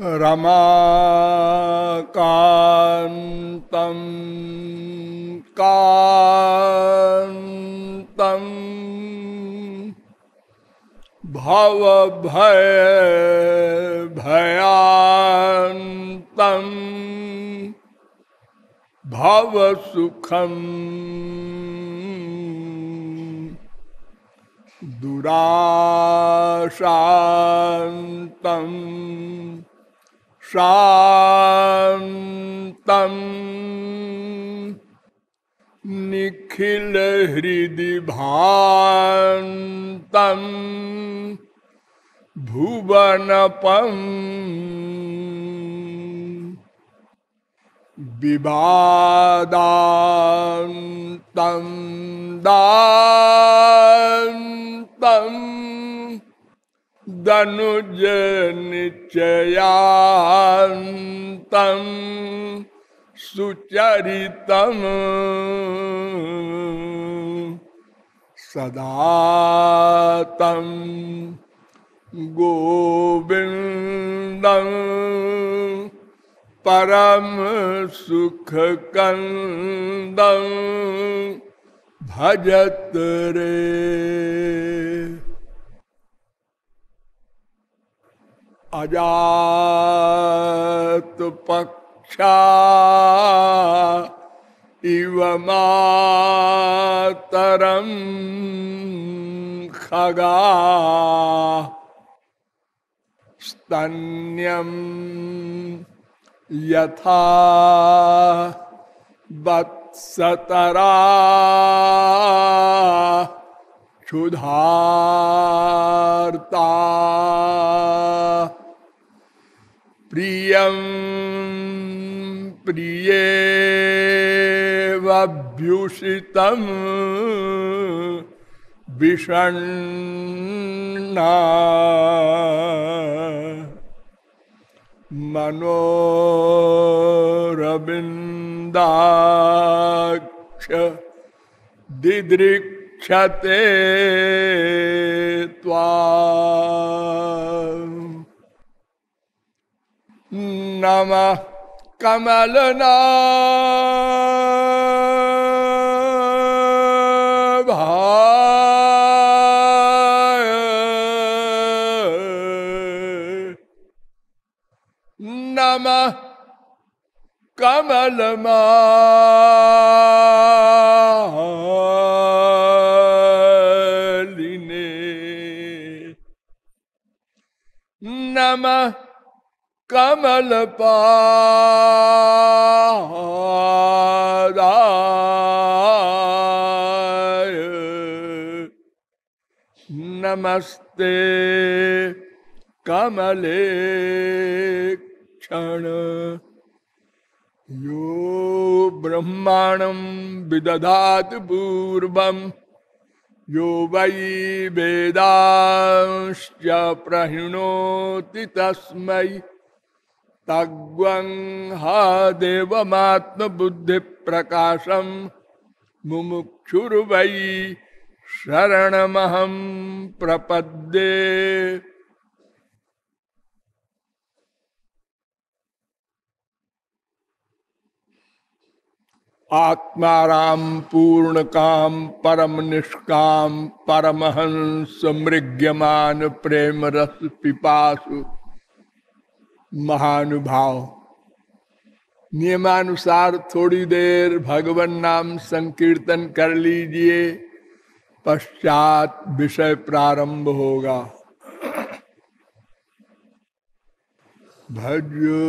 रमाकान्तं कान्तं भवभय भयान्तं भवसुखम् दुराशान्तम् शान्तम् निखिलहृदि भान्तम्। भुवनपम् विवादान्तं दान्तम्। दनुज निश्चयान्तम् सुचरितम्। सदा तं गोविन्दम् परम सुख कंदम भजत रे। अजात पक्षा इव खगा। स्तन्यम यथा वत्सतरा क्षुधार्ता। प्रियं प्रियेवभ्युषितं विषण्णा मनोरविन्दाक्ष दिदृक्षते त्वा नमः कमलना भाय नमः कमलमालिने नमः कमलपादाय नमस्ते कमले क्षण यो ब्रह्माणं विदधाति पूर्वं। यो वै वेदांश्च प्रहिणोति तस्मै। तग्वं हा देवमात्मबुद्धिप्रकाशं मुमुक्षुर्वै शरणमहं प्रपद्ये। आत्माराम पूर्ण काम परम निष्काम परमहंस मृग्यमान प्रेम रस पिपासु महानुभाव। नियमानुसार थोड़ी देर भगवान नाम संकीर्तन कर लीजिए पश्चात विषय प्रारंभ होगा। भजोगिरिधर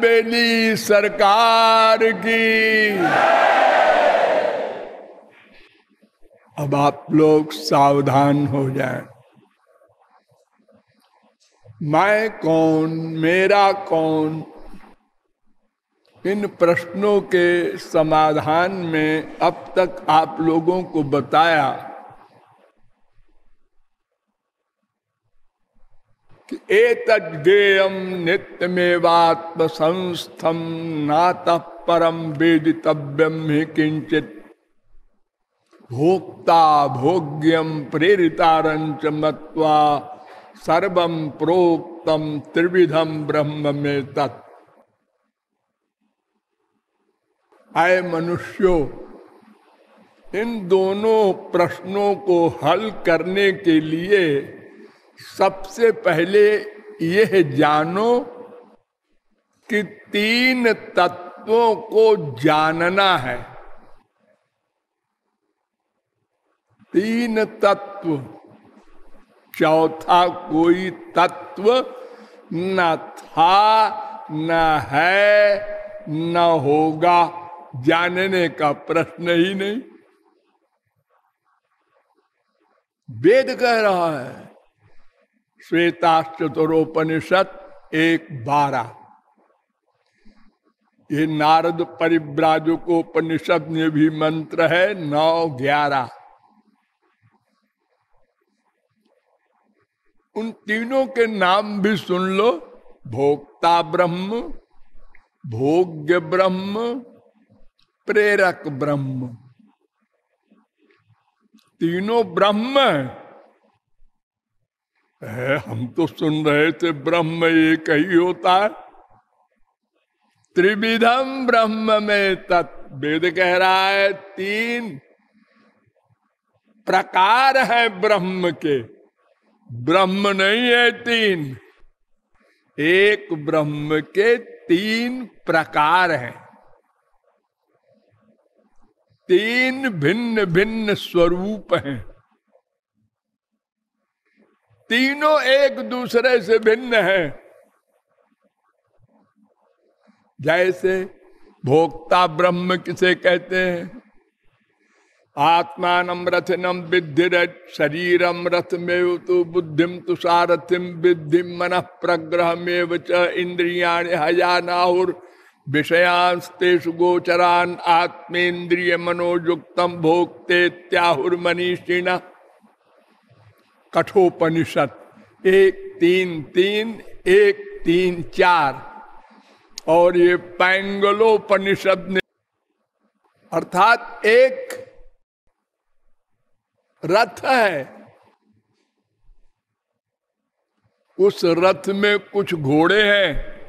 अलबेली सरकार की अब आप लोग सावधान हो जाएँ। मैं कौन, मेरा कौन इन प्रश्नों के समाधान में अब तक आप लोगों को बताया कि एतज्ञेयम नित्यमेवात्म संस्थम नातः परम वेदितव्यम ही किंचित भोक्ता भोग्यम प्रेरितारंच मत्वा सर्वम प्रोक्तम त्रिविधम ब्रह्म में तत् आए मनुष्यों, इन दोनों प्रश्नों को हल करने के लिए सबसे पहले यह जानो कि तीन तत्वों को जानना है। तीन तत्व। चौथा कोई तत्व न था, न है, न होगा, जानने का प्रश्न ही नहीं। वेद कह रहा है श्वेताश्चतुरोपनिषद एक बारह ये नारद परिव्राजकोपनिषद में भी मंत्र है नौ ग्यारह। उन तीनों के नाम भी सुन लो। भोक्ता ब्रह्म, भोग्य ब्रह्म, प्रेरक ब्रह्म। तीनों ब्रह्म है, हम तो सुन रहे थे ब्रह्म एक ही होता है। त्रिविधम ब्रह्म में तत् वेद कह रहा है, तीन प्रकार है ब्रह्म के। ब्रह्म नहीं है तीन, एक ब्रह्म के तीन प्रकार हैं। तीन भिन्न भिन्न स्वरूप हैं। तीनों एक दूसरे से भिन्न है। जैसे भोक्ता ब्रह्म किसे कहते हैं? आत्मान रथनम विद्धि शरीरम रथ में तो बुद्धिम तुषारथिम विद्धि मन प्रग्रह में च इंद्रिया हजानाहुर विषयांस्तेषु गोचरान आत्मेन्द्रिय मनोयुक्तम भोक्ते त्याहुर्मनीषिण कठोपनिषद। एक, तीन तीन, एक, तीन, चार। और ये पैंगलोपनिषद ने अर्थात एक रथ है। उस रथ में कुछ घोड़े हैं।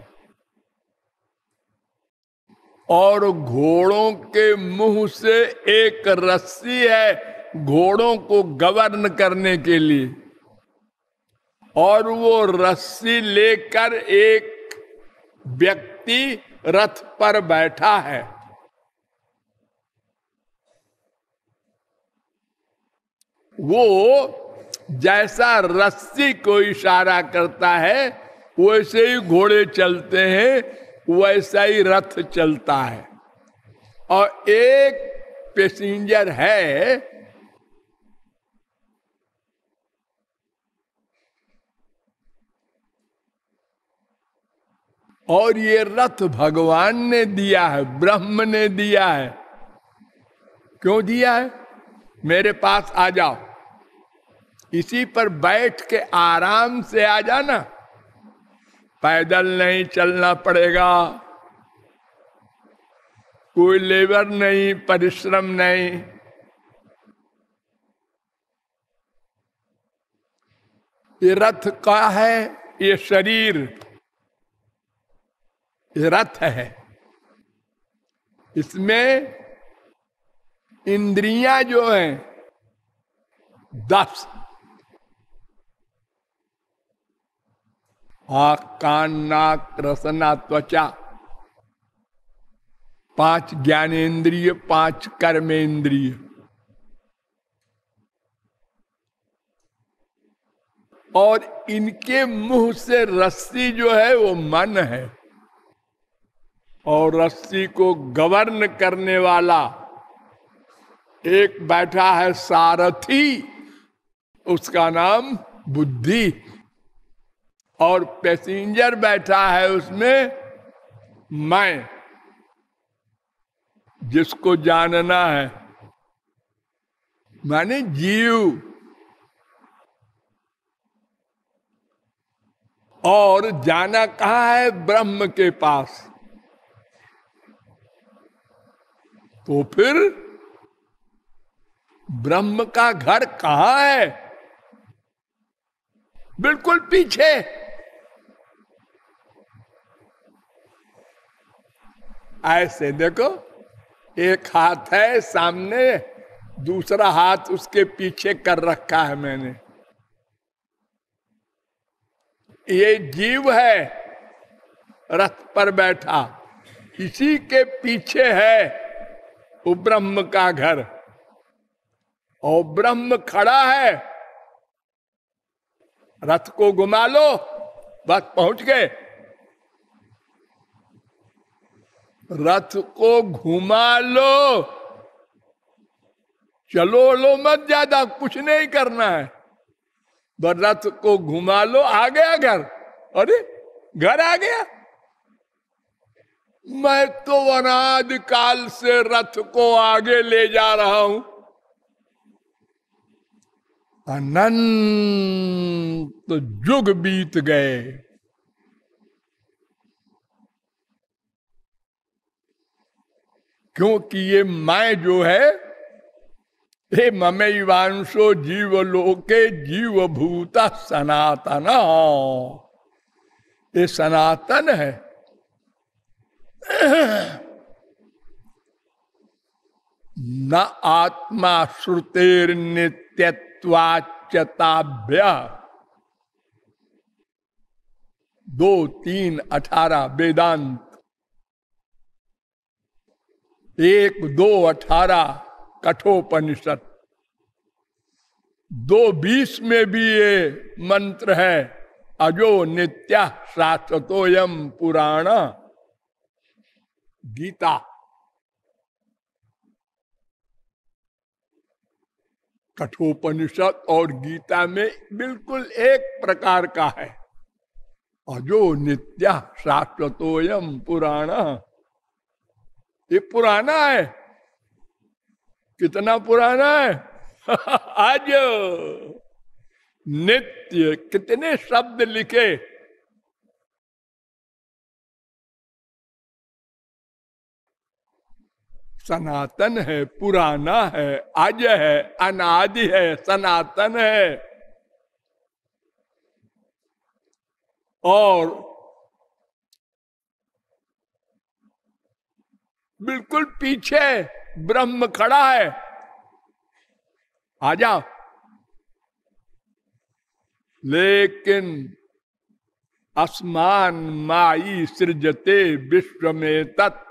और घोड़ों के मुँह से एक रस्सी है। घोड़ों को गवर्न करने के लिए। और वो रस्सी लेकर एक व्यक्ति रथ पर बैठा है। वो जैसा रस्सी को इशारा करता है, वैसे ही घोड़े चलते हैं, वैसा ही रथ चलता है। और एक पैसेंजर है और ये रथ भगवान ने दिया है, ब्रह्म ने दिया है। क्यों दिया है? मेरे पास आ जाओ। इसी पर बैठ के आराम से आ जाना। पैदल नहीं चलना पड़ेगा। कोई लेबर नहीं, परिश्रम नहीं। ये रथ का है, ये शरीर। रथ है। इसमें इंद्रिया जो है, दस। आख कान नाक रसना त्वचा पाँच ज्ञानेन्द्रिय, पाँच कर्मेंद्रिय और इनके मुँह से रस्सी जो है, वो मन है। और रस्सी को गवर्न करने वाला एक बैठा है सारथी, उसका नाम बुद्धि। और पैसेंजर बैठा है उसमें मैं, जिसको जानना है। माने जीव। और जाना कहा है? ब्रह्म के पास। तो फिर ब्रह्म का घर कहा है? बिल्कुल पीछे। ऐसे देखो, एक हाथ है सामने, दूसरा हाथ उसके पीछे कर रखा है मैंने। ये जीव है, रथ पर बैठा, इसी के पीछे है। वो ब्रह्म का घर। और ब्रह्म खड़ा है। रथ को घुमा लो बस पहुँच गए। रथ को घुमा लो। चलो लो मत ज़्यादा, कुछ नहीं करना है। बस रथ को घुमा लो, आ गया घर। अरे, घर आ गया। मैं तो अनाद काल से रथ को आगे ले जा रहा हूँ। अनंत जुग बीत गए। क्योंकि ये मैं जो है, हे ममैवांशो जीव लोके जीव भूता सनातन। ये सनातन है। न आत्मा श्रुतेर दो, तीन, अठारह, वेदांत। एक, दो, अठारह, कठोपनिषद। दो, बीस में भी ये मंत्र है, अजो नित्या शाश्वतोयम पुराण। गीता। कठोपनिषद और गीता में बिल्कुल एक प्रकार का है। अजो नित्य शाश्वतोयम पुराना ये पुराना है। कितना पुराना है? आज नित्य कितने शब्द लिखे? सनातन है, पुराना है, आज है, अनादि है, सनातन है। और बिल्कुल पीछे ब्रह्म खड़ा है। आ जाओ लेकिन असमान माई सृजते विश्व में तत्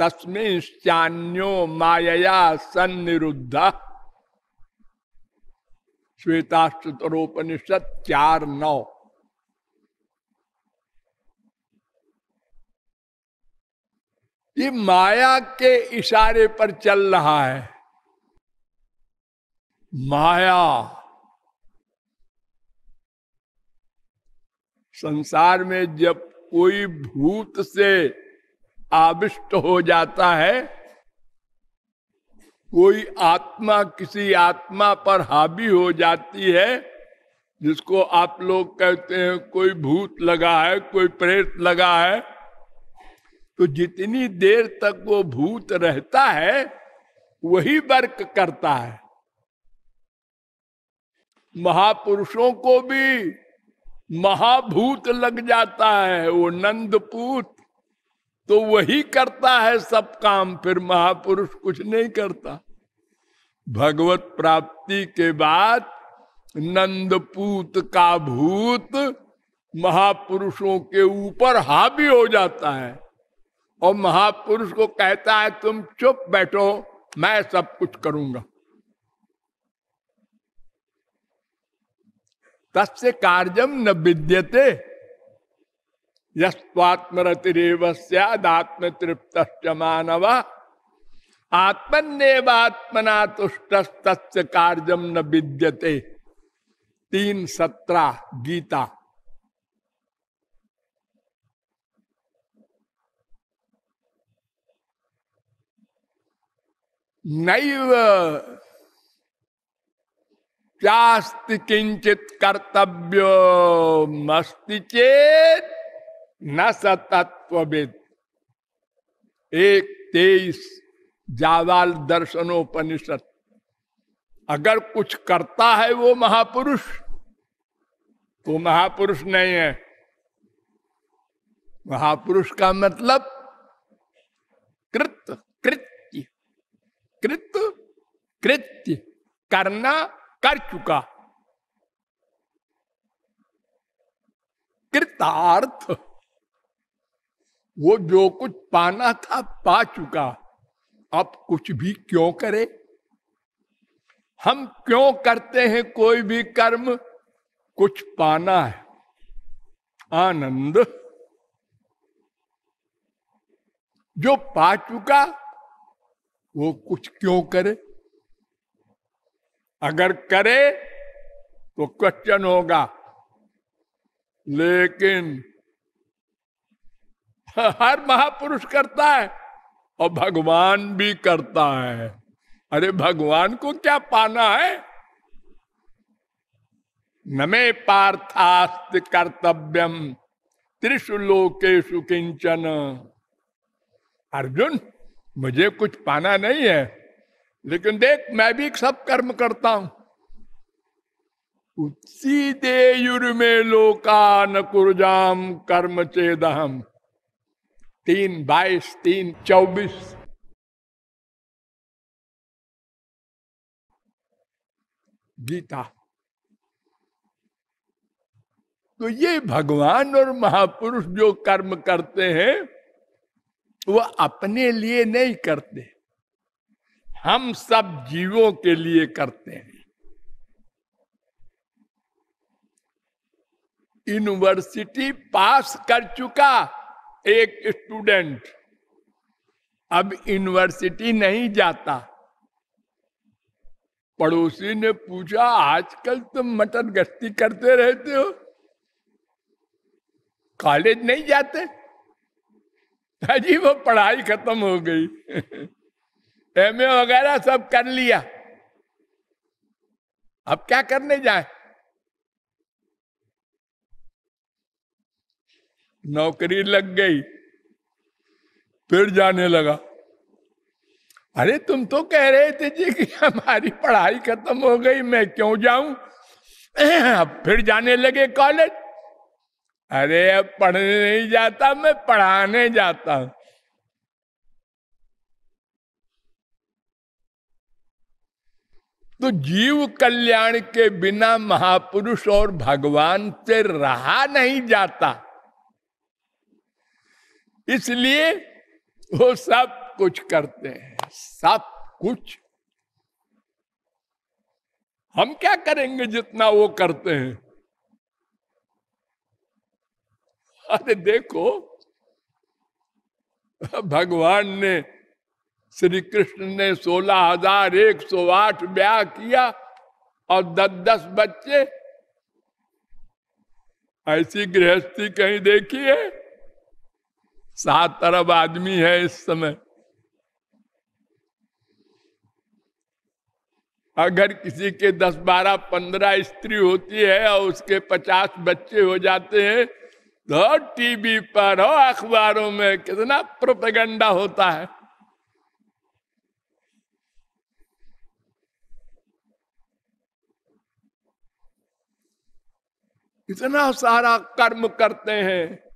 तस्मिन्यो माया सन्निरुद्ध। श्वेताश्रुतरोपनिषद चार नौ ये माया के इशारे पर चल रहा है। माया संसार में जब कोई भूत से आविष्ट हो जाता है। कोई आत्मा किसी आत्मा पर हावी हो जाती है, जिसको आप लोग कहते हैं कोई भूत लगा है, कोई प्रेत लगा है तो जितनी देर तक वो भूत रहता है, वही वर्क करता है। महापुरुषों को भी महाभूत लग जाता है, वो नंदपूत। तो वही करता है सब काम, फिर महापुरुष कुछ नहीं करता। भगवत प्राप्ति के बाद नंदपूत का भूत महापुरुषों के ऊपर हावी हो जाता है और महापुरुष को कहता है, तुम चुप बैठो, मैं सब कुछ करूँगा। तस्य कार्यम न विद्यते। यस्वात्मरतिरेव सदात्म तृप्त मानव। आत्मन्यवात्मना तुष्ट कार्यम न विद्यते। तीन सत्रह गीता। नैव चास्ति किंचित कर्तव्य मस्ति चेत न सतत्वविद एक तेईस जावाल दर्शनोपनिषद। अगर कुछ करता है वो महापुरुष तो महापुरुष नहीं है। महापुरुष का मतलब कृत, कृत्य कृत, कृत्य, करना कर चुका। कृतार्थ वो जो कुछ पाना था, पा चुका। अब कुछ भी क्यों करे? हम क्यों करते हैं कोई भी कर्म? कुछ पाना है। आनंद। जो पा चुका, वो कुछ क्यों करे? अगर करे तो क्वेश्चन होगा। लेकिन हर महापुरुष करता है और भगवान भी करता है। अरे, भगवान को क्या पाना है? नमे पार्थास्त कर्तव्यम त्रिशु लोकेशु किंचन। अर्जुन, मुझे कुछ पाना नहीं है, लेकिन देख, मैं भी सब कर्म करता हूँ। सीधे युर्मे लोकान कुरजाम कर्म चेदहम। तीन बाईस, तीन चौबीस। गीता। तो ये भगवान और महापुरुष जो कर्म करते हैं, वो अपने लिए नहीं करते। हम सब जीवों के लिए करते हैं। यूनिवर्सिटी पास कर चुका। एक स्टूडेंट अब यूनिवर्सिटी नहीं जाता। पड़ोसी ने पूछा, आजकल तुम मटन गश्ती करते रहते हो? कॉलेज नहीं जाते? अजी वो पढ़ाई खत्म हो गई। एमए वगैरह सब कर लिया। अब क्या करने जाए? नौकरी लग गई, फिर जाने लगा। अरे, तुम तो कह रहे थे जी कि हमारी पढ़ाई खत्म हो गई, मैं क्यों जाऊँ? अब फिर जाने लगे कॉलेज। अरे, अब पढ़ने नहीं जाता, मैं पढ़ाने जाता। हूँ तो जीव कल्याण के बिना महापुरुष और भगवान से रहा नहीं जाता। इसलिए वो सब कुछ करते हैं। सब कुछ। हम क्या करेंगे जितना वो करते हैं? अरे देखो, भगवान ने श्री कृष्ण ने सोलह हज़ार एक सौ आठ ब्याह किया और दस दस बच्चे। ऐसी गृहस्थी कहीं देखी है? सात अरब आदमी है इस समय। अगर किसी के दस बारह पंद्रह स्त्री होती है और उसके पचास बच्चे हो जाते हैं तो टीवी पर हो अखबारों में कितना प्रोपेगंडा होता है। इतना सारा कर्म करते हैं।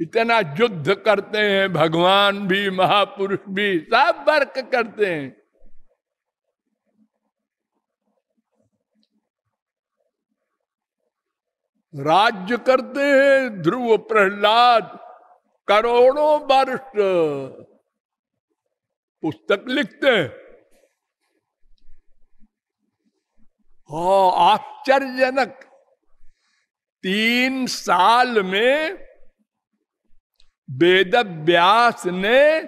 इतना युद्ध करते हैं भगवान भी महापुरुष भी सब वर्क करते हैं। राज्य करते हैं ध्रुव प्रहलाद करोड़ों वर्ष। पुस्तक लिखते हैं। हाँ, आश्चर्यजनक। तीन साल में वेद व्यास ने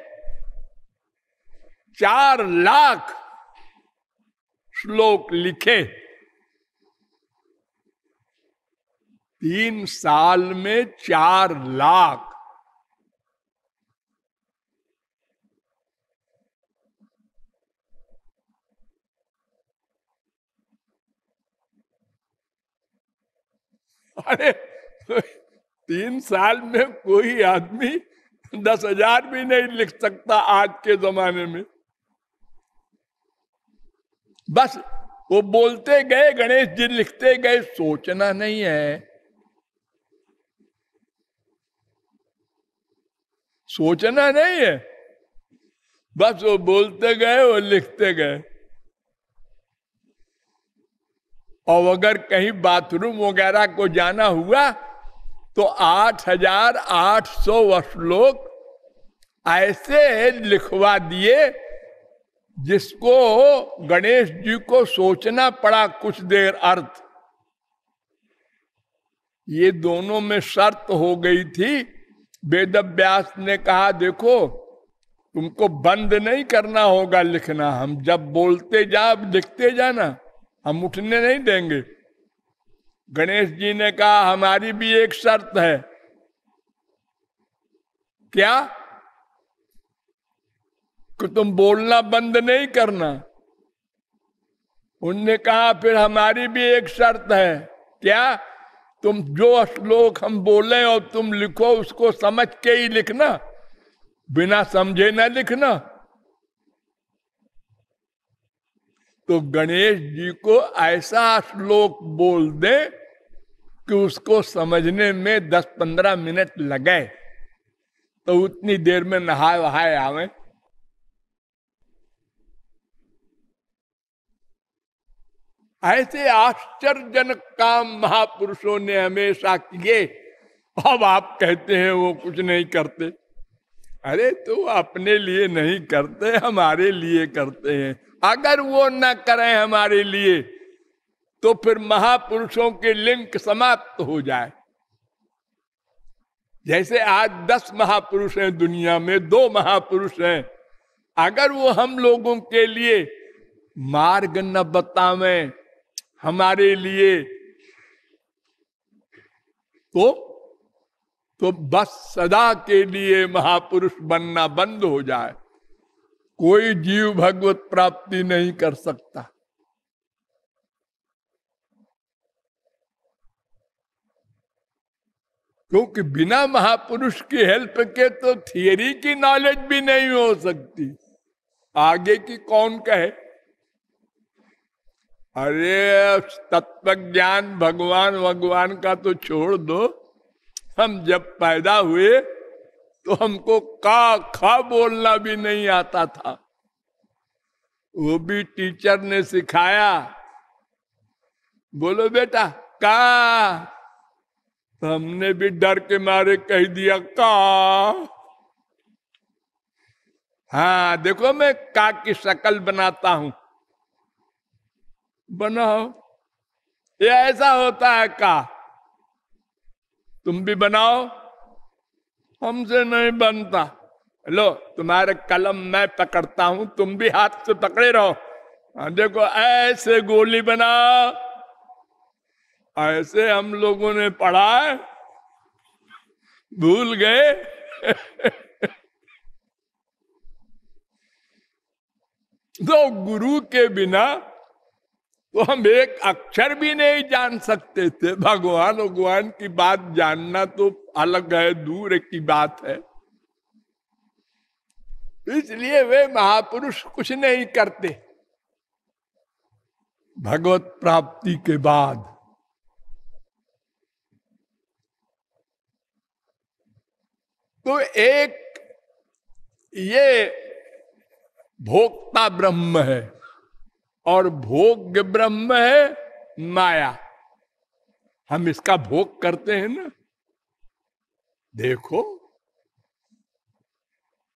चार लाख श्लोक लिखे। तीन साल में चार लाख। अरे तीन साल में कोई आदमी दस हज़ार भी नहीं लिख सकता आज के जमाने में। बस वो बोलते गए, गणेश जी लिखते गए, सोचना नहीं है। सोचना नहीं है। बस वो बोलते गए, वो लिखते गए। और अगर कहीं बाथरूम वगैरह को जाना हुआ तो आठ हज़ार आठ सौ श्लोक ऐसे लिखवा दिए जिसको गणेश जी को सोचना पड़ा कुछ देर अर्थ। ये दोनों में शर्त हो गई थी। वेद व्यास ने कहा, देखो, तुमको बंद नहीं करना होगा लिखना। हम जब बोलते जा, लिखते जाना, हम उठने नहीं देंगे। गणेश जी ने कहा, हमारी भी एक शर्त है। क्या? कि तुम बोलना बंद नहीं करना। उनने कहा, फिर हमारी भी एक शर्त है। क्या? तुम जो श्लोक हम बोले और तुम लिखो, उसको समझ के ही लिखना। बिना समझे ना लिखना। तो गणेश जी को ऐसा श्लोक बोल दे कि उसको समझने में 10-15 मिनट लगे तो उतनी देर में नहाए वहाए आवे। ऐसे आश्चर्यजनक काम महापुरुषों ने हमेशा किए। अब आप कहते हैं, वो कुछ नहीं करते। अरे तो अपने लिए नहीं करते, हमारे लिए करते हैं। अगर वो न करें हमारे लिए तो फिर महापुरुषों के लिंक समाप्त हो जाए। जैसे आज दस महापुरुष हैं दुनिया में, दो महापुरुष हैं। अगर वो हम लोगों के लिए मार्ग न बतावे हमारे लिए तो तो बस सदा के लिए महापुरुष बनना बंद हो जाए। कोई जीव भगवत प्राप्ति नहीं कर सकता। क्योंकि बिना महापुरुष की हेल्प के तो थियरी की नॉलेज भी नहीं हो सकती। आगे की कौन कहे? अरे तत्व ज्ञान भगवान भगवान का तो छोड़ दो। हम जब पैदा हुए तो हमको का खा बोलना भी नहीं आता था। वो भी टीचर ने सिखाया, बोलो बेटा, का तो हमने भी डर के मारे कह दिया का? हाँ देखो मैं का की शक्ल बनाता हूँ। बनाओ। ये ऐसा होता है का? तुम भी बनाओ। हमसे नहीं बनता। लो तुम्हारे कलम मैं पकड़ता हूँ तुम भी हाथ से पकड़े रहो। हाँ, देखो ऐसे गोली बनाओ। ऐसे हम लोगों ने पढ़ा है भूल गए। तो गुरु के बिना तो हम एक अक्षर भी नहीं जान सकते थे। भगवान भगवान की बात जानना तो अलग है, दूर की बात है। इसलिए वे महापुरुष कुछ नहीं करते। भगवत प्राप्ति के बाद तो एक ये भोक्ता ब्रह्म है और भोग ब्रह्म है माया। हम इसका भोग करते हैं ना। देखो,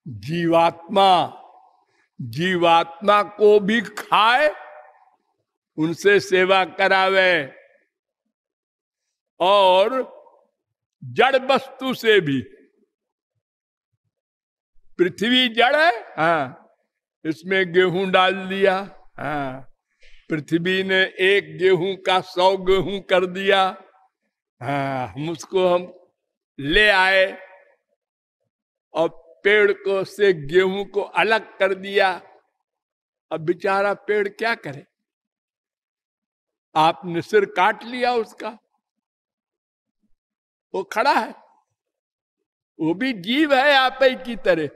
जीवात्मा जीवात्मा को भी खाए, उनसे सेवा करावे और जड़ वस्तु से भी पृथ्वी जड़ है। हाँ। इसमें गेहूँ डाल दिया। हाँ। पृथ्वी ने एक गेहूँ का सौ गेहूँ कर दिया। हाँ। हम उसको हम ले आए और पेड़ को से गेहूँ को अलग कर दिया। अब बेचारा पेड़ क्या करे? आपने सिर काट लिया उसका। वो खड़ा है। वो भी जीव है आप ही की तरह।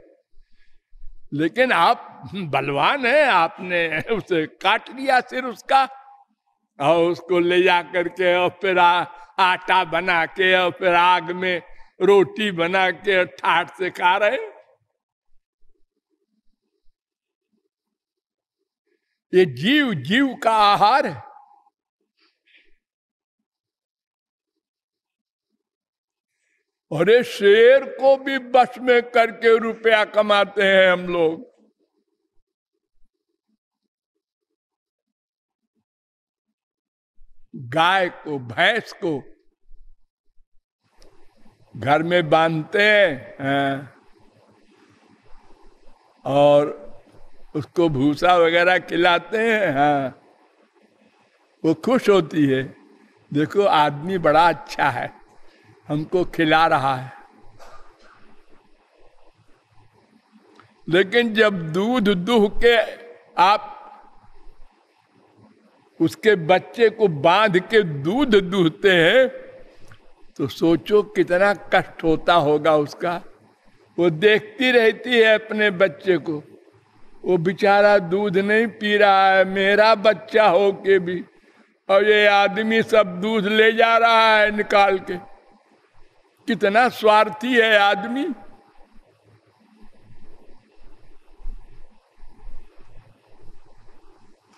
लेकिन आप बलवान है आपने उसे काट लिया सिर उसका और उसको ले जा करके और फिर आ, आटा बना के और फिर आग में रोटी बना के ठाट से खा रहे। ये जीव जीव का आहार है। अरे शेर को भी बस में करके रुपया कमाते हैं हम लोग। गाय को, भैंस को घर में बांधते हैं और उसको भूसा वगैरह खिलाते हैं हाँ। वो खुश होती है। देखो, आदमी बड़ा अच्छा है। हमको खिला रहा है। लेकिन जब दूध दूह के आप उसके बच्चे को बाँध के दूध दूहते हैं तो सोचो कितना कष्ट होता होगा उसका। वो देखती रहती है अपने बच्चे को। वो बेचारा दूध नहीं पी रहा है, मेरा बच्चा हो के भी। और ये आदमी सब दूध ले जा रहा है निकाल के। कितना स्वार्थी है आदमी।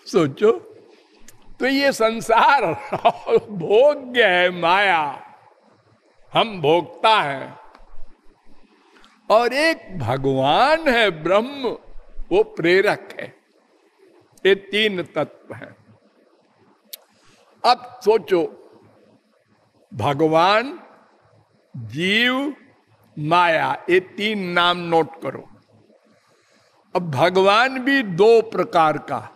सोचो तो ये संसार भोग्य है माया। हम भोगता है। और एक भगवान है ब्रह्म, वो प्रेरक है। ये तीन तत्व हैं। अब सोचो, भगवान जीव माया, ये तीन नाम नोट करो। अब भगवान भी दो प्रकार का।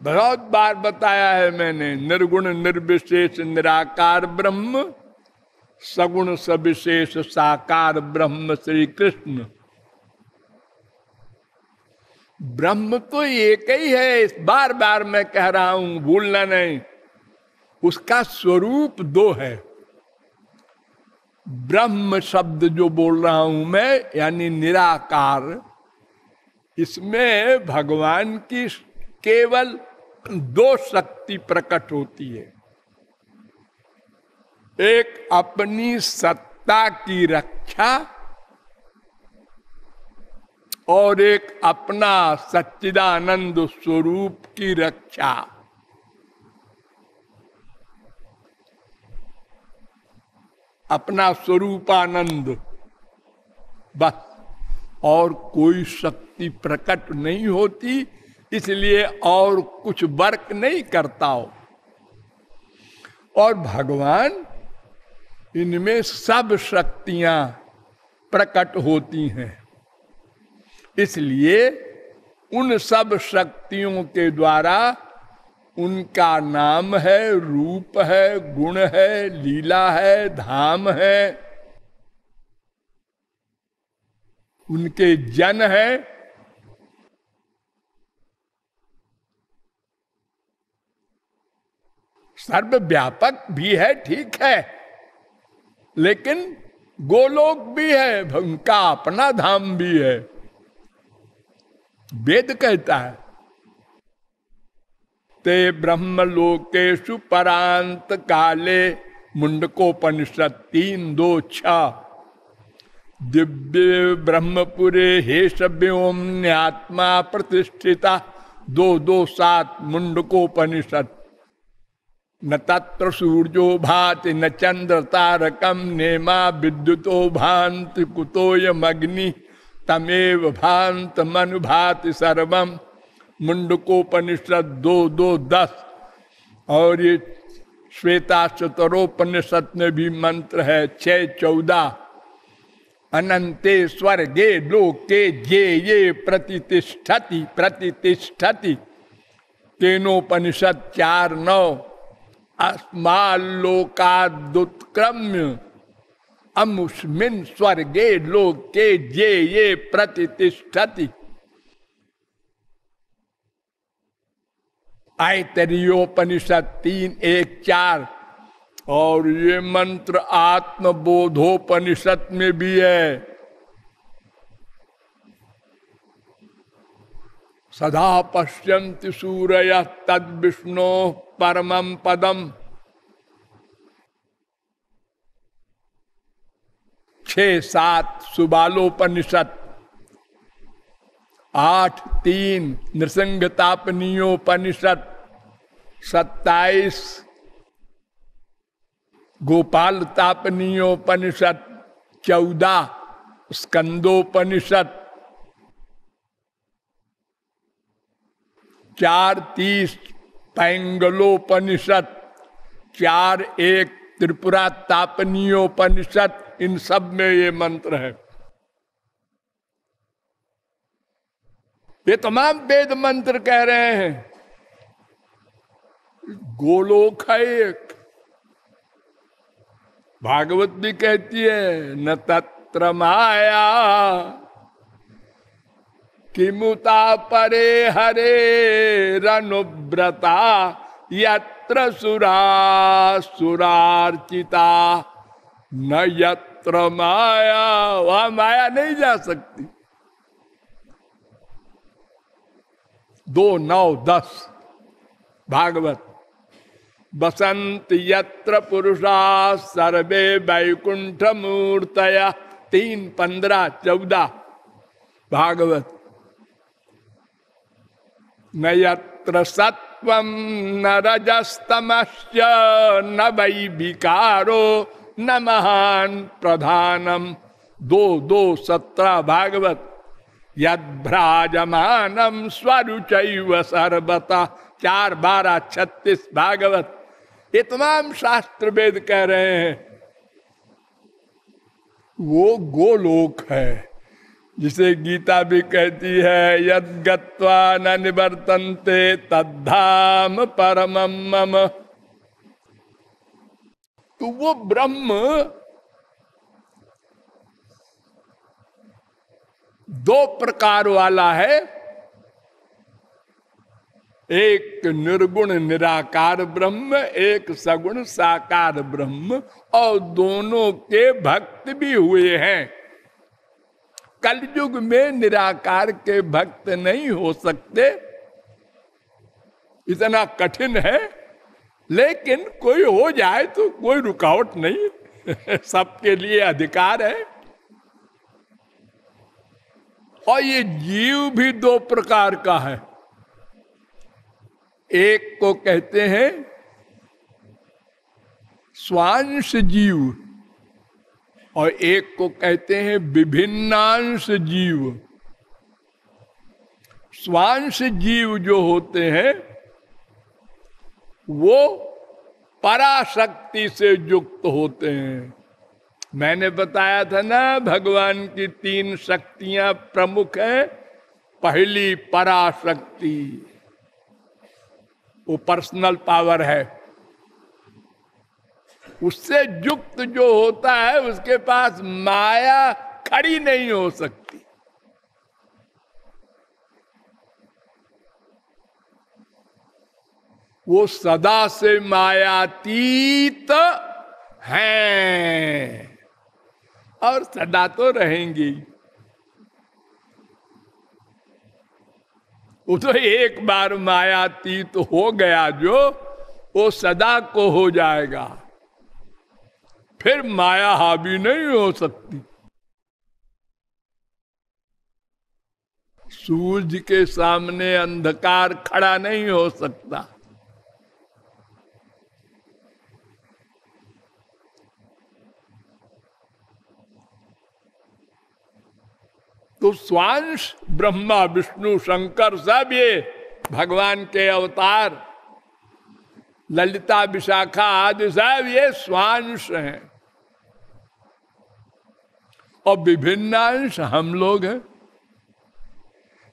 बहुत बार बताया है मैंने, निर्गुण, निर्विशेष, निराकार ब्रह्म, सगुण, सविशेष, साकार ब्रह्म श्री कृष्ण ब्रह्म तो एक ही है बार बार मैं कह रहा हूँ, भूलना नहीं। उसका स्वरूप दो है। ब्रह्म शब्द जो बोल रहा हूँ मैं, यानी निराकार, इसमें भगवान की केवल दो शक्ति प्रकट होती है। एक अपनी सत्ता की रक्षा और एक अपना सच्चिदानंद स्वरूप की रक्षा। अपना स्वरूपानंद। बस। और कोई शक्ति प्रकट नहीं होती, इसलिए और कुछ वर्क नहीं करता हो। और भगवान, इनमें सब शक्तियाँ प्रकट होती हैं। इसलिए उन सब शक्तियों के द्वारा उनका नाम है, रूप है, गुण है, लीला है, धाम है। उनके जन है। सर्वव्यापक भी है, ठीक है। लेकिन गोलोक भी है, उनका अपना धाम भी है। वेद कहता है ते ब्रह्म लोकेशु परांत काले मुंडकोपनिषद तीन दो छ दिव्य ब्रह्मपुरे हे सभ्योम्यात्मा प्रतिष्ठिता, दो दो सात मुंडकोपनिषद न तत्र सूर्यो भाति, न चंद्र तारकम नेमा विद्युतो भांति कुतोयमग्नि तमेव भांत मनु भाति सर्वम। मुंडकोपनिषद दो दो दस। और ये श्वेता चतरोपनिषद में भी मंत्र है छ चौदह। अनंते स्वर्गे लोके जे ये प्रतिष्ठति प्रतिष्ठति। केनोपनिषद चार नौ। अस्मालोकादुत्क्रम्य अमुस्मिन स्वर्गे लोके जे ये प्रतिष्ठति। आयतरियोपनिषद तीन एक चार। और ये मंत्र आत्मबोधोपनिषद में भी है। सदा पश्यंति सूर्य तद विष्णु परमम पदम। छ सात सुबालोपनिषद। आठ, तीन, नृसंगतापनीयोपनिषद, सत्ताईस गोपाल तापनीयोपनिषद चौदह, स्कंदोपनिषद, चार, तीस, पैंगलोपनिषद, चार, एक त्रिपुरा तापनीयोपनिषद इन सब में ये मंत्र है। ये तमाम वेद मंत्र कह रहे हैं। गोलोक है एक। भागवत भी कहती है, न तत्र माया। किमुता परे हरे रनुव्रता, यत्र सुरा सुरार्चिता, न यत्र माया। वह माया नहीं जा सकती। दो नौ दस। भागवत। बसंत यत्र पुरुषा सर्वे वैकुंठ मूर्तया तीन, पंद्रह, चौदह। भागवत। न यत्र सत्व न रजस्तमश्च न वै विकारो न महान प्रधानम दो दो, सत्रह, भागवत। यद्भ्राजमानम स्वरुच सर्वता चार बारह छत्तीस भागवत। ये तमाम शास्त्र वेद कह रहे हैं। वो गोलोक है, जिसे गीता भी कहती है, यद गत्वा तद्धाम परम मम। तो वो ब्रह्म दो प्रकार वाला है। एक निर्गुण निराकार ब्रह्म, एक सगुण साकार ब्रह्म, और दोनों के भक्त भी हुए हैं। कलयुग में निराकार के भक्त नहीं हो सकते। इतना कठिन है, लेकिन कोई हो जाए तो कोई रुकावट नहीं। सबके लिए अधिकार है। और ये जीव भी दो प्रकार का है। एक को कहते हैं स्वांश जीव और एक को कहते हैं विभिन्नांश जीव। स्वांश जीव जो होते हैं, वो पराशक्ति से युक्त होते हैं। मैंने बताया था ना, भगवान की तीन शक्तियाँ प्रमुख है। पहली पराशक्ति, वो पर्सनल पावर है। उससे युक्त जो होता है, उसके पास माया खड़ी नहीं हो सकती। वो सदा से मायातीत हैं। और सदा तो रहेंगी। वो तो एक बार मायातीत हो गया जो, वो सदा को हो जाएगा। फिर माया हावी नहीं हो सकती। सूर्य के सामने अंधकार खड़ा नहीं हो सकता। तो स्वांश ब्रह्मा, विष्णु, शंकर सब ये भगवान के अवतार, ललिता, विशाखा आदि सब ये स्वांश हैं। और विभिन्नांश हम लोग हैं।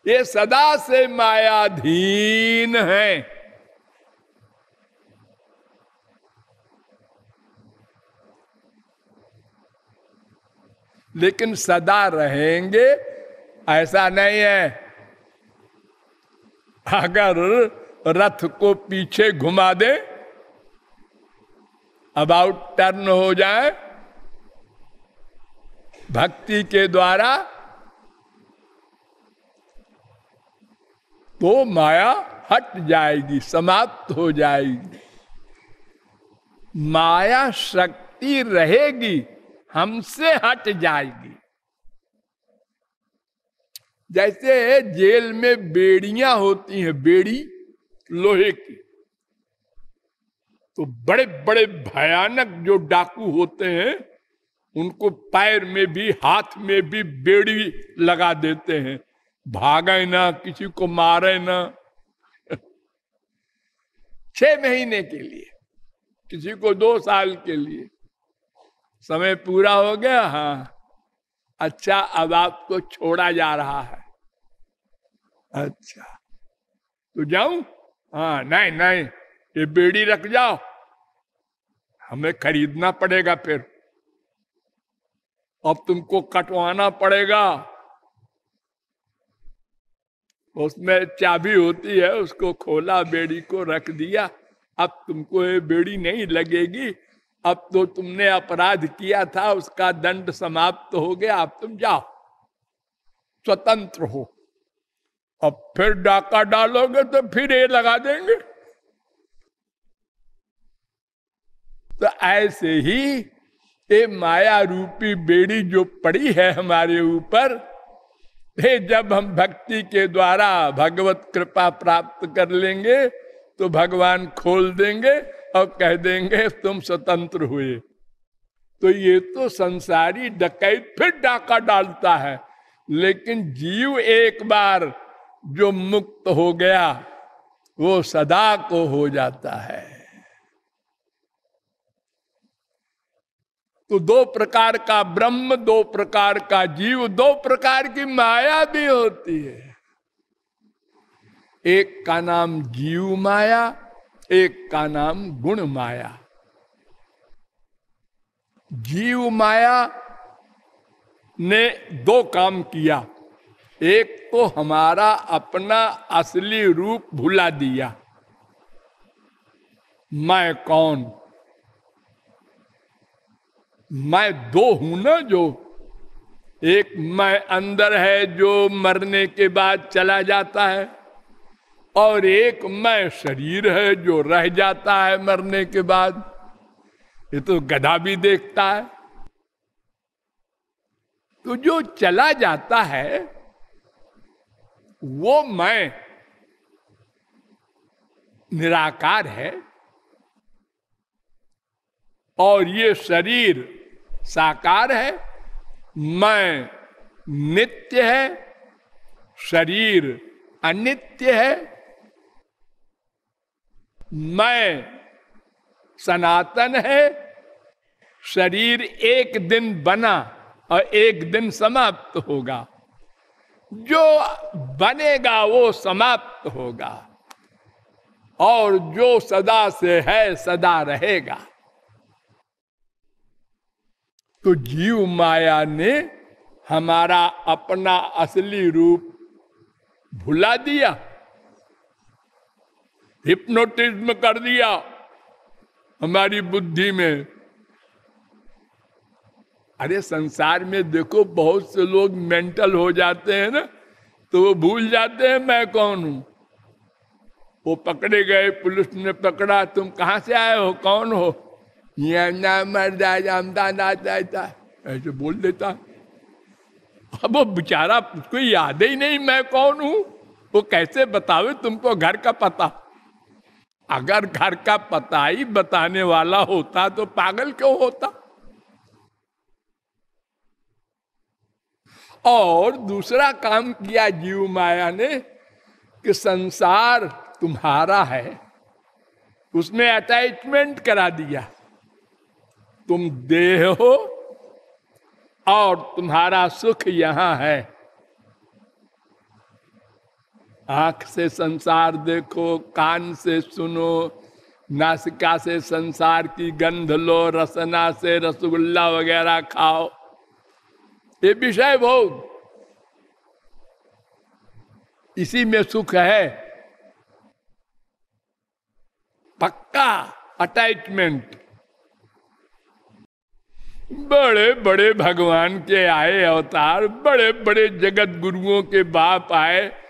ये सदा से मायाधीन हैं। लेकिन सदा रहेंगे ऐसा नहीं है। अगर रथ को पीछे घुमा दे अबाउट टर्न हो जाए, भक्ति के द्वारा तो माया हट जाएगी, समाप्त हो जाएगी। माया शक्ति रहेगी, हमसे हट जाएगी। जैसे जेल में बेड़ियाँ होती हैं, बेड़ी लोहे की तो बड़े बड़े भयानक जो डाकू होते हैं, उनको पैर में भी, हाथ में भी बेड़ी लगा देते हैं। भागे ना, किसी को मारे ना। छह महीने के लिए, किसी को दो साल के लिए। समय पूरा हो गया हाँ। अच्छा अब आपको छोड़ा जा रहा है। अच्छा। तो जाऊँ? हाँ नहीं नहीं ये बेड़ी रख जाओ। हमें खरीदना पड़ेगा फिर। अब तुमको कटवाना पड़ेगा। उसमें चाबी होती है उसको खोला बेड़ी को रख दिया। अब तुमको ये बेड़ी नहीं लगेगी। अब तो तुमने अपराध किया था, उसका दंड समाप्त हो गया, अब तुम जाओ। स्वतंत्र हो। अब फिर डाका डालोगे तो फिर ये लगा देंगे। तो ऐसे ही ये माया रूपी बेड़ी जो पड़ी है हमारे ऊपर हे जब हम भक्ति के द्वारा भगवत कृपा प्राप्त कर लेंगे तो भगवान खोल देंगे और कह देंगे, तुम स्वतंत्र हुए। तो ये तो संसारी डकैत फिर डाका डालता है। लेकिन जीव एक बार जो मुक्त हो गया, वो सदा को हो जाता है। तो दो प्रकार का ब्रह्म, दो प्रकार का जीव, दो प्रकार की माया भी होती है। एक का नाम जीव माया एक का नाम गुण माया। जीव माया ने दो काम किया। एक तो हमारा अपना असली रूप भुला दिया। मैं कौन? मैं दो हूँ ना जो। एक मैं अंदर है जो मरने के बाद चला जाता है। और एक मैं शरीर है जो रह जाता है मरने के बाद। ये तो गधा भी देखता है। तो जो चला जाता है, वो मैं निराकार है। और ये शरीर साकार है। मैं नित्य है। शरीर अनित्य है। मैं सनातन है। शरीर एक दिन बना और एक दिन समाप्त होगा। जो बनेगा वो समाप्त होगा। और जो सदा से है, सदा रहेगा। तो जीव माया ने हमारा अपना असली रूप भुला दिया। हिप्नोटिज्म कर दिया। हमारी बुद्धि में। अरे संसार में देखो, बहुत से लोग मेंटल हो जाते हैं ना तो वो भूल जाते हैं, मैं कौन हूँ? वो पकड़े गए, पुलिस ने पकड़ा, तुम कहाँ से आए हो, कौन हो? ऐसे बोल देता। अब वो बेचारा, उसको याद ही नहीं, मैं कौन हूँ? वो कैसे बतावे, तुमको घर का पता? अगर घर का पता ही बताने वाला होता तो पागल क्यों होता? और दूसरा काम किया जीव माया ने कि संसार तुम्हारा है। उसमें अटैचमेंट करा दिया। तुम देह हो और तुम्हारा सुख यहाँ है। आँख से संसार देखो, कान से सुनो, नासिका से संसार की गंध लो, रसना से रसगुल्ला वगैरह खाओ। ये विषय भोग। इसी में सुख है। पक्का अटैचमेंट। बड़े बड़े भगवान के आए अवतार, बड़े बड़े जगत गुरुओं के बाप आए।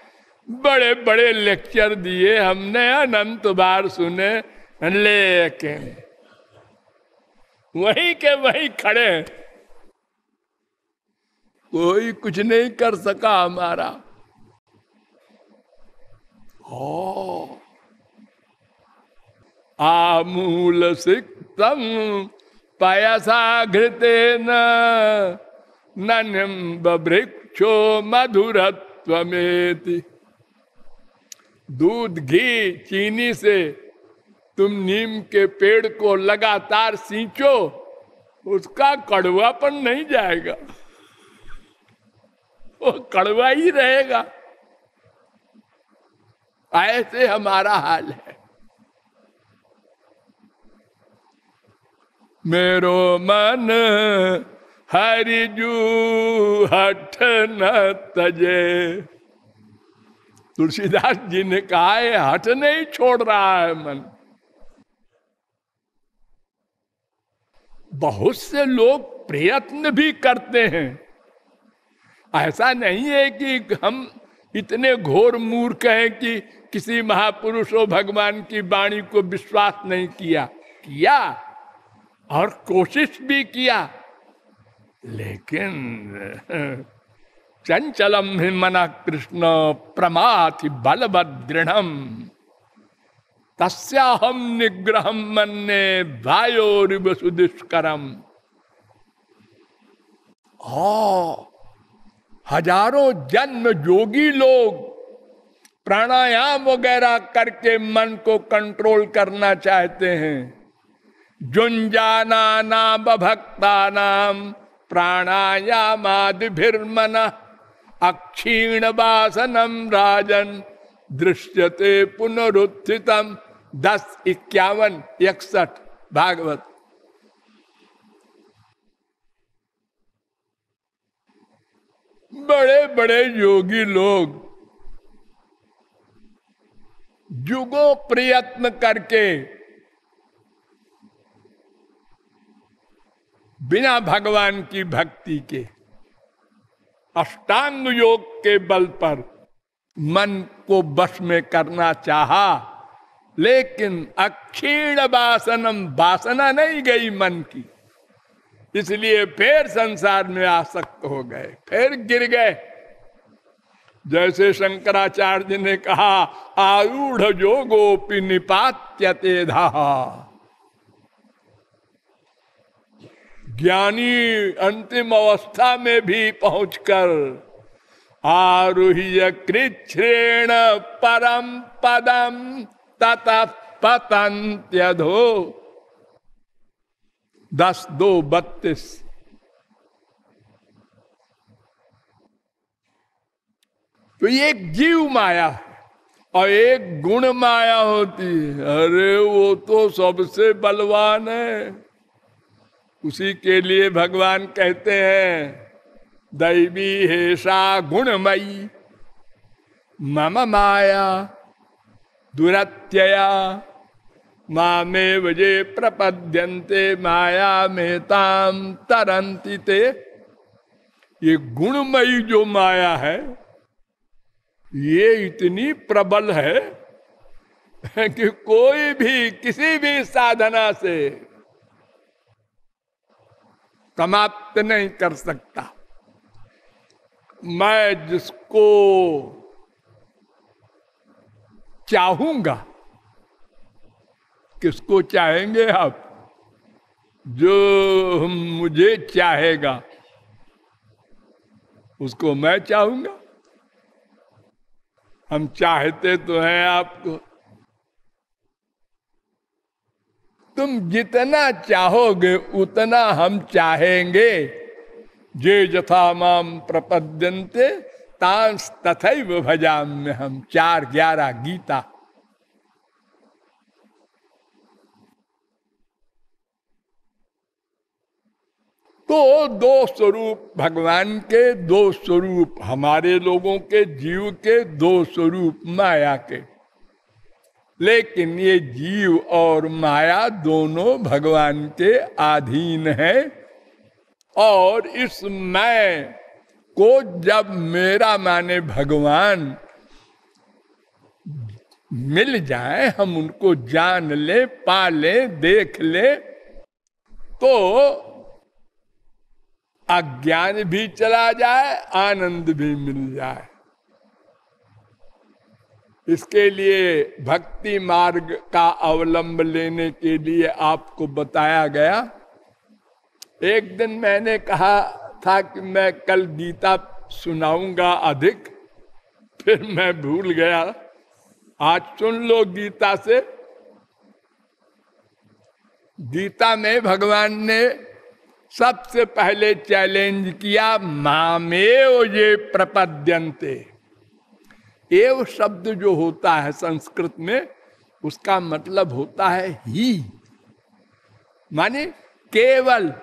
बड़े बड़े लेक्चर दिए, हमने अनंत बार सुने, लेकिन वही के वही खड़े कोई कुछ नहीं कर सका हमारा। हो आमूल सिक्तम, पयसा घृते निम्ब वृक्षो मधुरत्व दूध, घी, चीनी से तुम नीम के पेड़ को लगातार सींचो, उसका कड़वापन नहीं जाएगा। वो कड़वा ही रहेगा। ऐसे हमारा हाल है। मेरो मन हरिजू हठ न तजे। तुलसीदास जी ने कहा है हट नहीं छोड़ रहा है मन। बहुत से लोग प्रयत्न भी करते हैं। ऐसा नहीं है कि हम इतने घोर मूर्ख हैं कि किसी महापुरुष हो भगवान की वाणी को विश्वास नहीं किया। किया और कोशिश भी किया, लेकिन चंचलम मना कृष्ण प्रमाथि बलभद्रृढ़ तस्याहम निग्रह मन्ने वायोरिव सुदुष्करम हज़ारों जन्म योगी लोग प्राणायाम वगैरह करके मन को कंट्रोल करना चाहते हैं। जुंजाना नाम भक्ता नाम प्राणायामादिर्मन अक्षीण वासनम राजन दृश्यते पुनरुत्थितम दस इक्यावन इकसठ भागवत। बड़े बड़े योगी लोग जुगो प्रयत्न करके बिना भगवान की भक्ति के अष्टांग योग के बल पर मन को बस में करना चाहा, लेकिन अक्षीण वासनम वासना नहीं गई मन की। इसलिए फिर संसार में आसक्त हो गए, फिर गिर गए। जैसे शंकराचार्य ने कहा, आरूढ़ जोगोपि निपात्यते ज्ञानी अंतिम अवस्था में भी पहुंचकर आरुह्य कृच्छ्रेण परम पदम ततः पतंत्यधो दस दो बत्तीस। तो एक जीव माया और एक गुण माया होती है। अरे वो तो सबसे बलवान है। उसी के लिए भगवान कहते हैं, दैवी हेषा गुणमयी, मम माया, दुरत्यया मामे वजे प्रपद्यंते माया में ताम तरंती ते। ये गुणमयी जो माया है, ये इतनी प्रबल है कि कोई भी किसी भी साधना से समाप्त नहीं कर सकता। मैं जिसको चाहूँगा, किसको चाहेंगे आप? जो मुझे चाहेगा, उसको मैं चाहूँगा। हम चाहते तो हैं आपको। तुम जितना चाहोगे, उतना हम चाहेंगे। जे जथा माम प्रपद्यंते तांस भजाम में हम। चार ग्यारह गीता। तो दो स्वरूप भगवान के, दो स्वरूप हमारे लोगों के, जीव के, दो स्वरूप माया के। लेकिन ये जीव और माया दोनों भगवान के अधीन है। और इस मैं को जब मेरा माने भगवान मिल जाए, हम उनको जान ले, पा ले, देख ले तो अज्ञान भी चला जाए, आनंद भी मिल जाए। इसके लिए भक्ति मार्ग का अवलंब लेने के लिए आपको बताया गया। एक दिन मैंने कहा था कि मैं कल गीता सुनाऊँगा अधिक, फिर मैं भूल गया। आज सुन लो गीता से। गीता में भगवान ने सबसे पहले चैलेंज किया, मामेव ये प्रपद्यंते एव शब्द जो होता है संस्कृत में, उसका मतलब होता है ही। माने केवल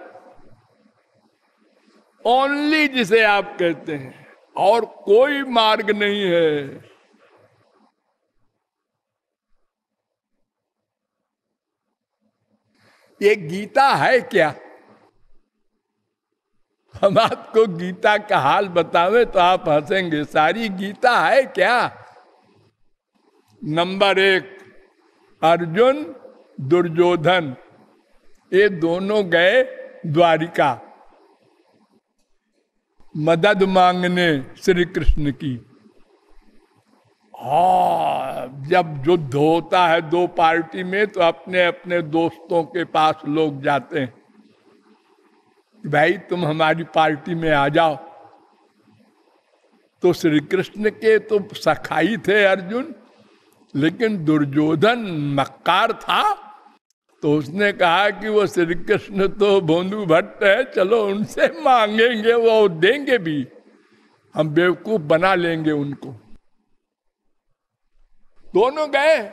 ओनली जिसे आप कहते हैं, और कोई मार्ग नहीं है। ये गीता है क्या? हम आपको गीता का हाल बतावे तो आप हंसेंगे, सारी गीता है क्या? नंबर एक, अर्जुन, दुर्योधन, ये दोनों गए द्वारिका। मदद मांगने श्री कृष्ण की। हा, जब युद्ध होता है दो पार्टी में तो अपने अपने दोस्तों के पास लोग जाते हैं। भाई, तुम हमारी पार्टी में आ जाओ। तो श्री कृष्ण के तो सखाई थे अर्जुन, लेकिन दुर्योधन मक्कार था। तो उसने कहा कि वो श्री कृष्ण तो भोंदू भट्ट है, चलो उनसे मांगेंगे, वो देंगे भी। हम बेवकूफ़ बना लेंगे उनको। दोनों गए,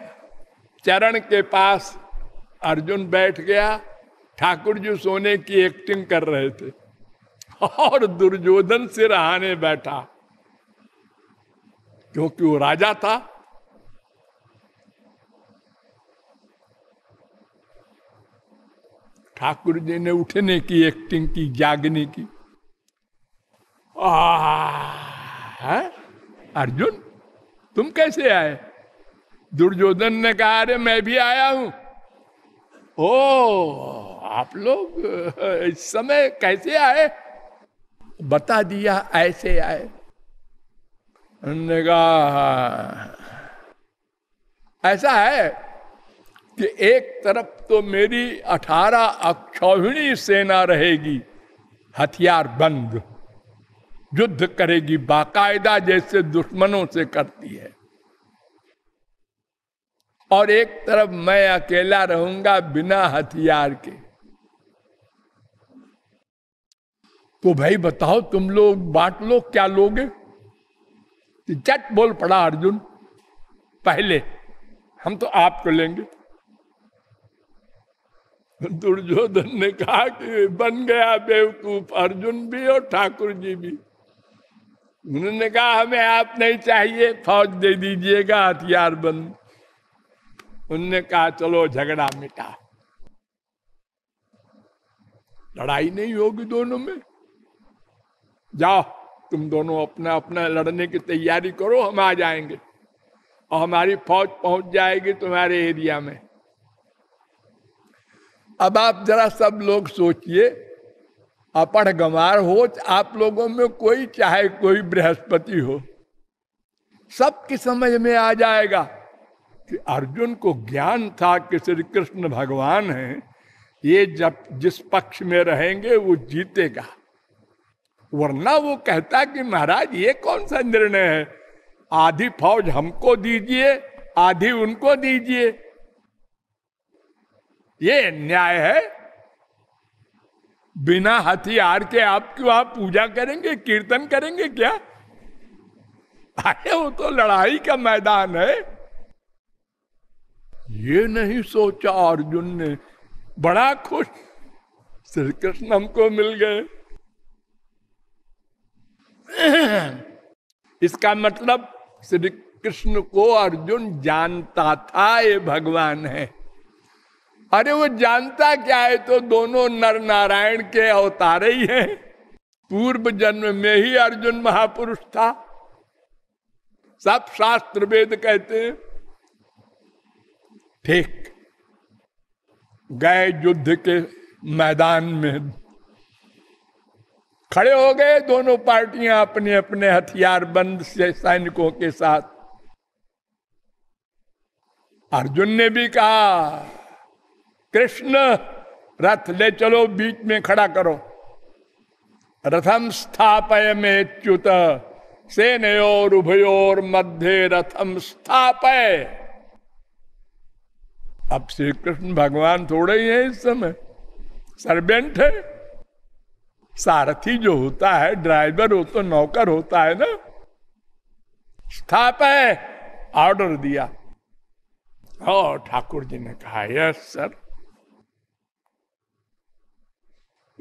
चरण के पास अर्जुन बैठ गया। ठाकुर जी सोने की एक्टिंग कर रहे थे। और दुर्योधन से रहाने बैठा। क्योंकि वो राजा था। ठाकुर जी ने उठने की एक्टिंग की जागने की। आ, अर्जुन तुम कैसे आए? दुर्योधन ने कहा अरे मैं भी आया हूँ। ओ, आप लोग इस समय कैसे आए? बता दिया, ऐसे आए। कहा, ऐसा है कि एक तरफ़ तो मेरी अठारह अक्षौहिणी सेना रहेगी, हथियार बंद, युद्ध करेगी, बाकायदा जैसे दुश्मनों से करती है। और एक तरफ़ मैं अकेला रहूँगा बिना हथियार के। तो भाई बताओ, तुम लोग बांट लो, क्या लोगे? चट बोल पड़ा अर्जुन, पहले हम तो आपको लेंगे। दुर्योधन ने कहा कि बन गया बेवकूफ़ अर्जुन भी और ठाकुर जी भी। उन्होंने कहा, हमें आप नहीं चाहिए, फौज दे दीजिएगा, हथियार बंद। उनने कहा, चलो झगड़ा मिटा। लड़ाई नहीं होगी दोनों में। जाओ, तुम दोनों अपना अपना लड़ने की तैयारी करो, हम आ जाएँगे। और हमारी फौज पहुँच जाएगी तुम्हारे एरिया में। अब आप जरा सब लोग सोचिए अपढ़ गमार हो, आप लोगों में कोई चाहे कोई बृहस्पति हो सबकी समझ में आ जाएगा। कि अर्जुन को ज्ञान था कि श्री कृष्ण भगवान है, ये जब जिस पक्ष में रहेंगे, वो जीतेगा। वरना वो कहता कि महाराज, ये कौन सा निर्णय है? आधी फौज हमको दीजिए, आधी उनको दीजिए। ये न्याय है। बिना हथियार के आप क्यों, आप पूजा करेंगे, कीर्तन करेंगे क्या? अरे, वो तो लड़ाई का मैदान है। ये नहीं सोचा अर्जुन ने। बड़ा खुश। श्री कृष्ण हमको मिल गए। इसका मतलब श्री कृष्ण को अर्जुन जानता था ये भगवान है। अरे वो जानता क्या है? तो दोनों नर नारायण के अवतारे ही हैं। पूर्व जन्म में ही अर्जुन महापुरुष था। सब शास्त्र वेद कहते हैं। ठीक। गए युद्ध के मैदान में। खड़े हो गए दोनों पार्टियाँ अपने अपने हथियार बंद से सैनिकों के साथ। अर्जुन ने भी कहा, कृष्ण, रथ ले चलो, बीच में खड़ा करो। रथम स्थापय में च्युत सेनयोर उभयोर मध्य रथम स्थापय। अब श्री कृष्ण भगवान थोड़े ही है इस समय। सर्वेंट है। सारथी जो होता है ड्राइवर हो तो नौकर होता है ना। स्थाप है। ऑर्डर दिया। और ठाकुर जी ने कहा यस सर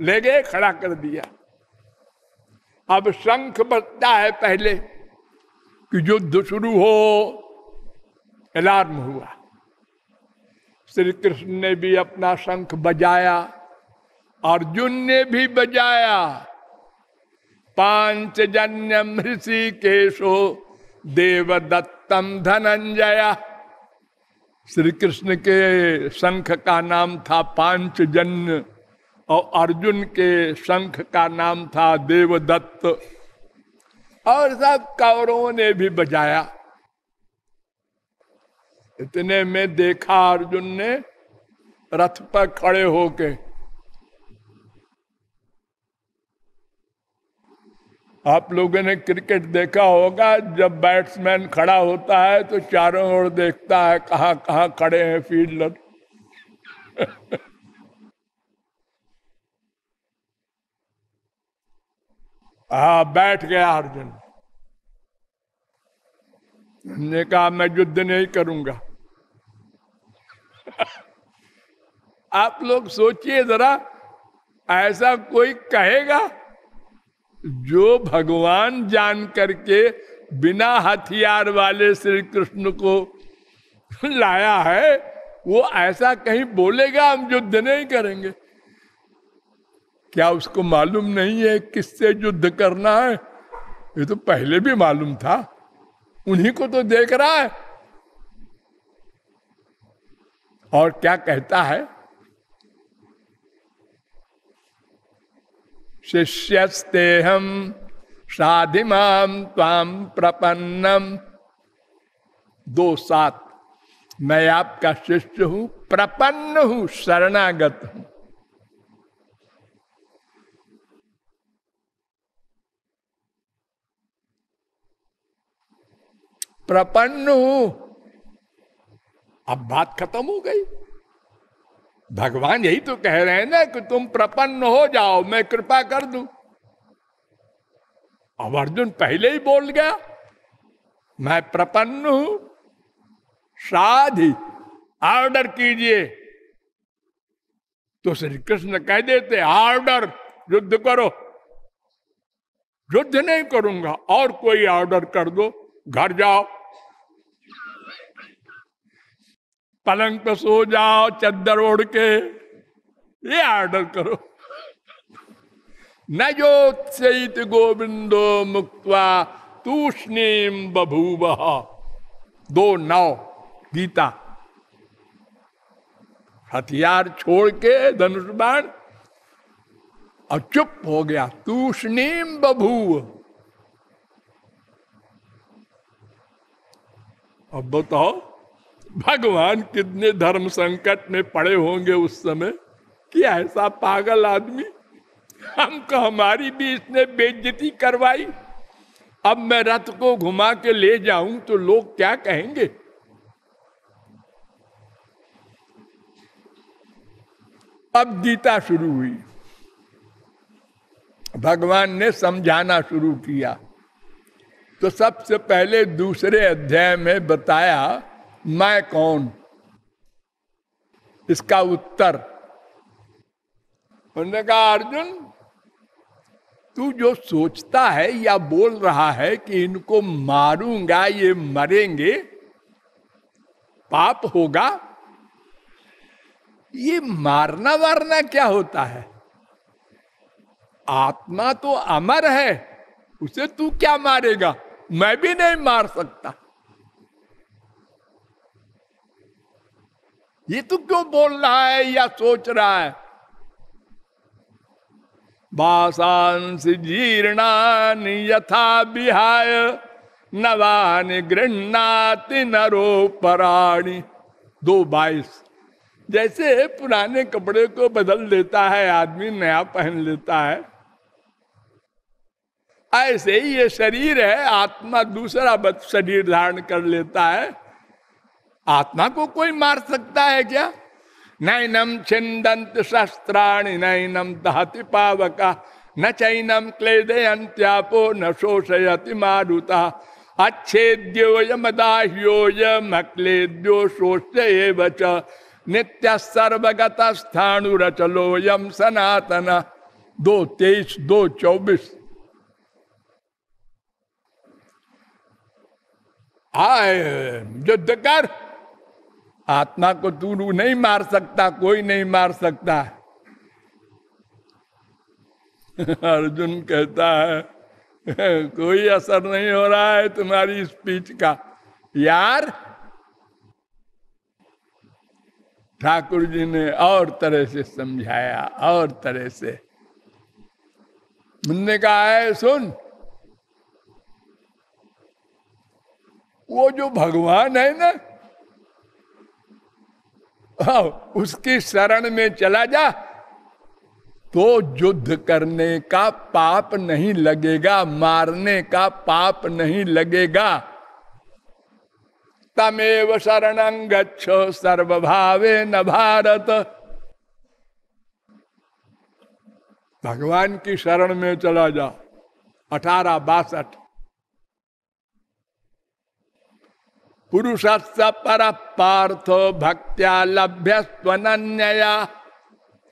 ले गए खड़ा कर दिया। अब शंख बजता है पहले कि युद्ध शुरू हो। अलार्म हुआ। श्री कृष्ण ने भी अपना शंख बजाया, अर्जुन ने भी बजाया। पांचजन्य ऋषि केशो देवदत्तम धनंजय। श्री कृष्ण के शंख का नाम था पांचजन्य और अर्जुन के शंख का नाम था देवदत्त। और सब कौरवों ने भी बजाया। इतने में देखा अर्जुन ने, रथ पर खड़े होके। आप लोगों ने क्रिकेट देखा होगा, जब बैट्समैन खड़ा होता है तो चारों ओर देखता है कहाँ कहाँ खड़े हैं फील्डर। हा, बैठ गया अर्जुन। ने कहा, मैं युद्ध नहीं करूँगा। आप लोग सोचिए जरा, ऐसा कोई कहेगा? जो भगवान जान करके बिना हथियार वाले श्री कृष्ण को लाया है, वो ऐसा कहीं बोलेगा, हम युद्ध नहीं करेंगे। क्या उसको मालूम नहीं है किससे युद्ध करना है? ये तो पहले भी मालूम था। उन्हीं को तो देख रहा है। और क्या कहता है? शिष्यस्ते हम साधिमाम ताम प्रपन्नम। दो सात। मैं आपका शिष्य हूँ, प्रपन्न हूँ, शरणागत हूँ। प्रपन्न हूँ। अब बात खत्म हो गई। भगवान यही तो कह रहे हैं ना कि तुम प्रपन्न हो जाओ, मैं कृपा कर दू। अब अर्जुन पहले ही बोल गया, मैं प्रपन्न हूँ शादी ऑर्डर कीजिए। तो श्री कृष्ण कह देते ऑर्डर युद्ध करो। युद्ध नहीं करूँगा, और कोई ऑर्डर कर दो, घर जाओ। पलंग पे सो जाओ, चद्दर ओढ़ के। ये ऑर्डर करो। न जो गोविंदो मुक्वा तूष्णीम बभूव। दो नौ गीता। हथियार छोड़ के धनुष बाण। और चुप हो गया तूष्णीम बभूव। अब बताओ भगवान कितने धर्म संकट में पड़े होंगे उस समय? कि ऐसा पागल आदमी? हमको हमारी भी इसने बेइज्जती करवाई। अब मैं रथ को घुमा के ले जाऊँ तो लोग क्या कहेंगे? अब गीता शुरू हुई। भगवान ने समझाना शुरू किया। तो सबसे पहले दूसरे अध्याय में बताया मैं कौन? इसका उत्तर। उन्होंने कहा, अर्जुन, तू जो सोचता है या बोल रहा है कि इनको मारूँगा, ये मरेंगे, पाप होगा, ये मारना वारना क्या होता है? आत्मा तो अमर है, उसे तू क्या मारेगा? मैं भी नहीं मार सकता। ये तू क्यों बोल रहा है या सोच रहा है? बासांस जीर्णान यथा विहाय नवान गृहणाति नरो पराणी। दो बाईस। जैसे पुराने कपड़े को बदल देता है, आदमी नया पहन लेता है। ऐसे ही ये शरीर है, आत्मा दूसरा शरीर धारण कर लेता है। आत्मा को कोई मार सकता है क्या? नैनम छिंदंत शस्त्राणी नैनम दहति पावका, न चैनम क्लेदयंत्यापो न शोषयति मारुता। अच्छेद्यो यमदाह्यो यमक्लेद्यो शोष्य नित्य सर्वगत स्थाणुरचलो यम सनातन। दो तेईस, दो चौबीस। आए युद्ध कर। आत्मा को तू नहीं मार सकता, कोई नहीं मार सकता। अर्जुन कहता है, कोई असर नहीं हो रहा है तुम्हारी स्पीच का। यार, ठाकुर जी ने और तरह से समझाया, और तरह से। उनने कहा है, सुन, वो जो भगवान है ना उसकी शरण में चला जा। तो युद्ध करने का पाप नहीं लगेगा, मारने का पाप नहीं लगेगा। तमेव शरण गच्छो सर्वभावे न भारत। भगवान की शरण में चला जा। अठारह बासठ। पुरुष पर पार्थ भक्त्या लभ्य स्वनन्या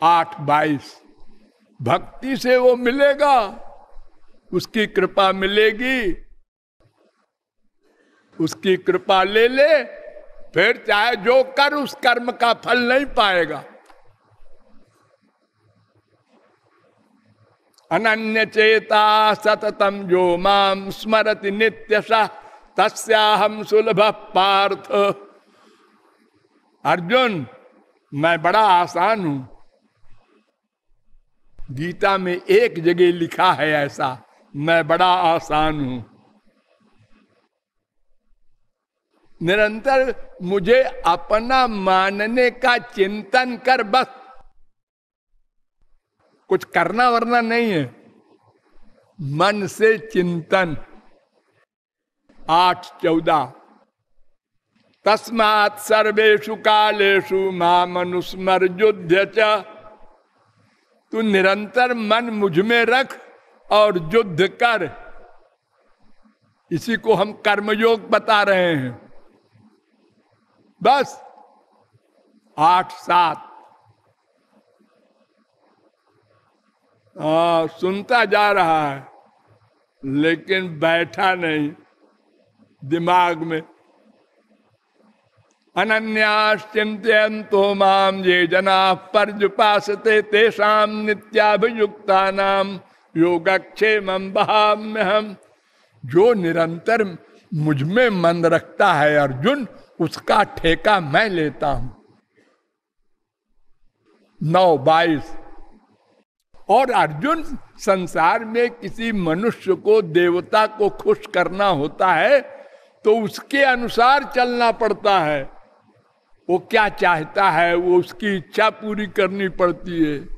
आठ बाईस। भक्ति से वो मिलेगा, उसकी कृपा मिलेगी। उसकी कृपा ले ले, फिर चाहे जो कर, उस कर्म का फल नहीं पाएगा। अनन्य चेता सततम जो माम स्मरति नित्य तस्याहम सुलभ पार्थ। अर्जुन, मैं बड़ा आसान हूँ। गीता में एक जगह लिखा है ऐसा, मैं बड़ा आसान हूँ। निरंतर मुझे अपना मानने का चिंतन कर बस। कुछ करना वरना नहीं है। मन से चिंतन। आठ चौदह। तस्मात् सर्वेशु कालेशु माँ मनुस्मर युद्ध तू निरंतर मन मुझमें रख और युद्ध कर। इसी को हम कर्मयोग बता रहे हैं। बस आठ सात। आ, सुनता जा रहा है लेकिन बैठा नहीं। दिमाग में। अनन्याश्चिंतो माम ये जना पर्जुपासते तेषाम नित्याभियुक्ता नाम योगक्षेम हम जो निरंतर मुझमें मन रखता है अर्जुन, उसका ठेका मैं लेता हूँ। नौ बाईस। और अर्जुन, संसार में किसी मनुष्य को, देवता को खुश करना होता है तो उसके अनुसार चलना पड़ता है। वो क्या चाहता है, वो उसकी इच्छा पूरी करनी पड़ती है।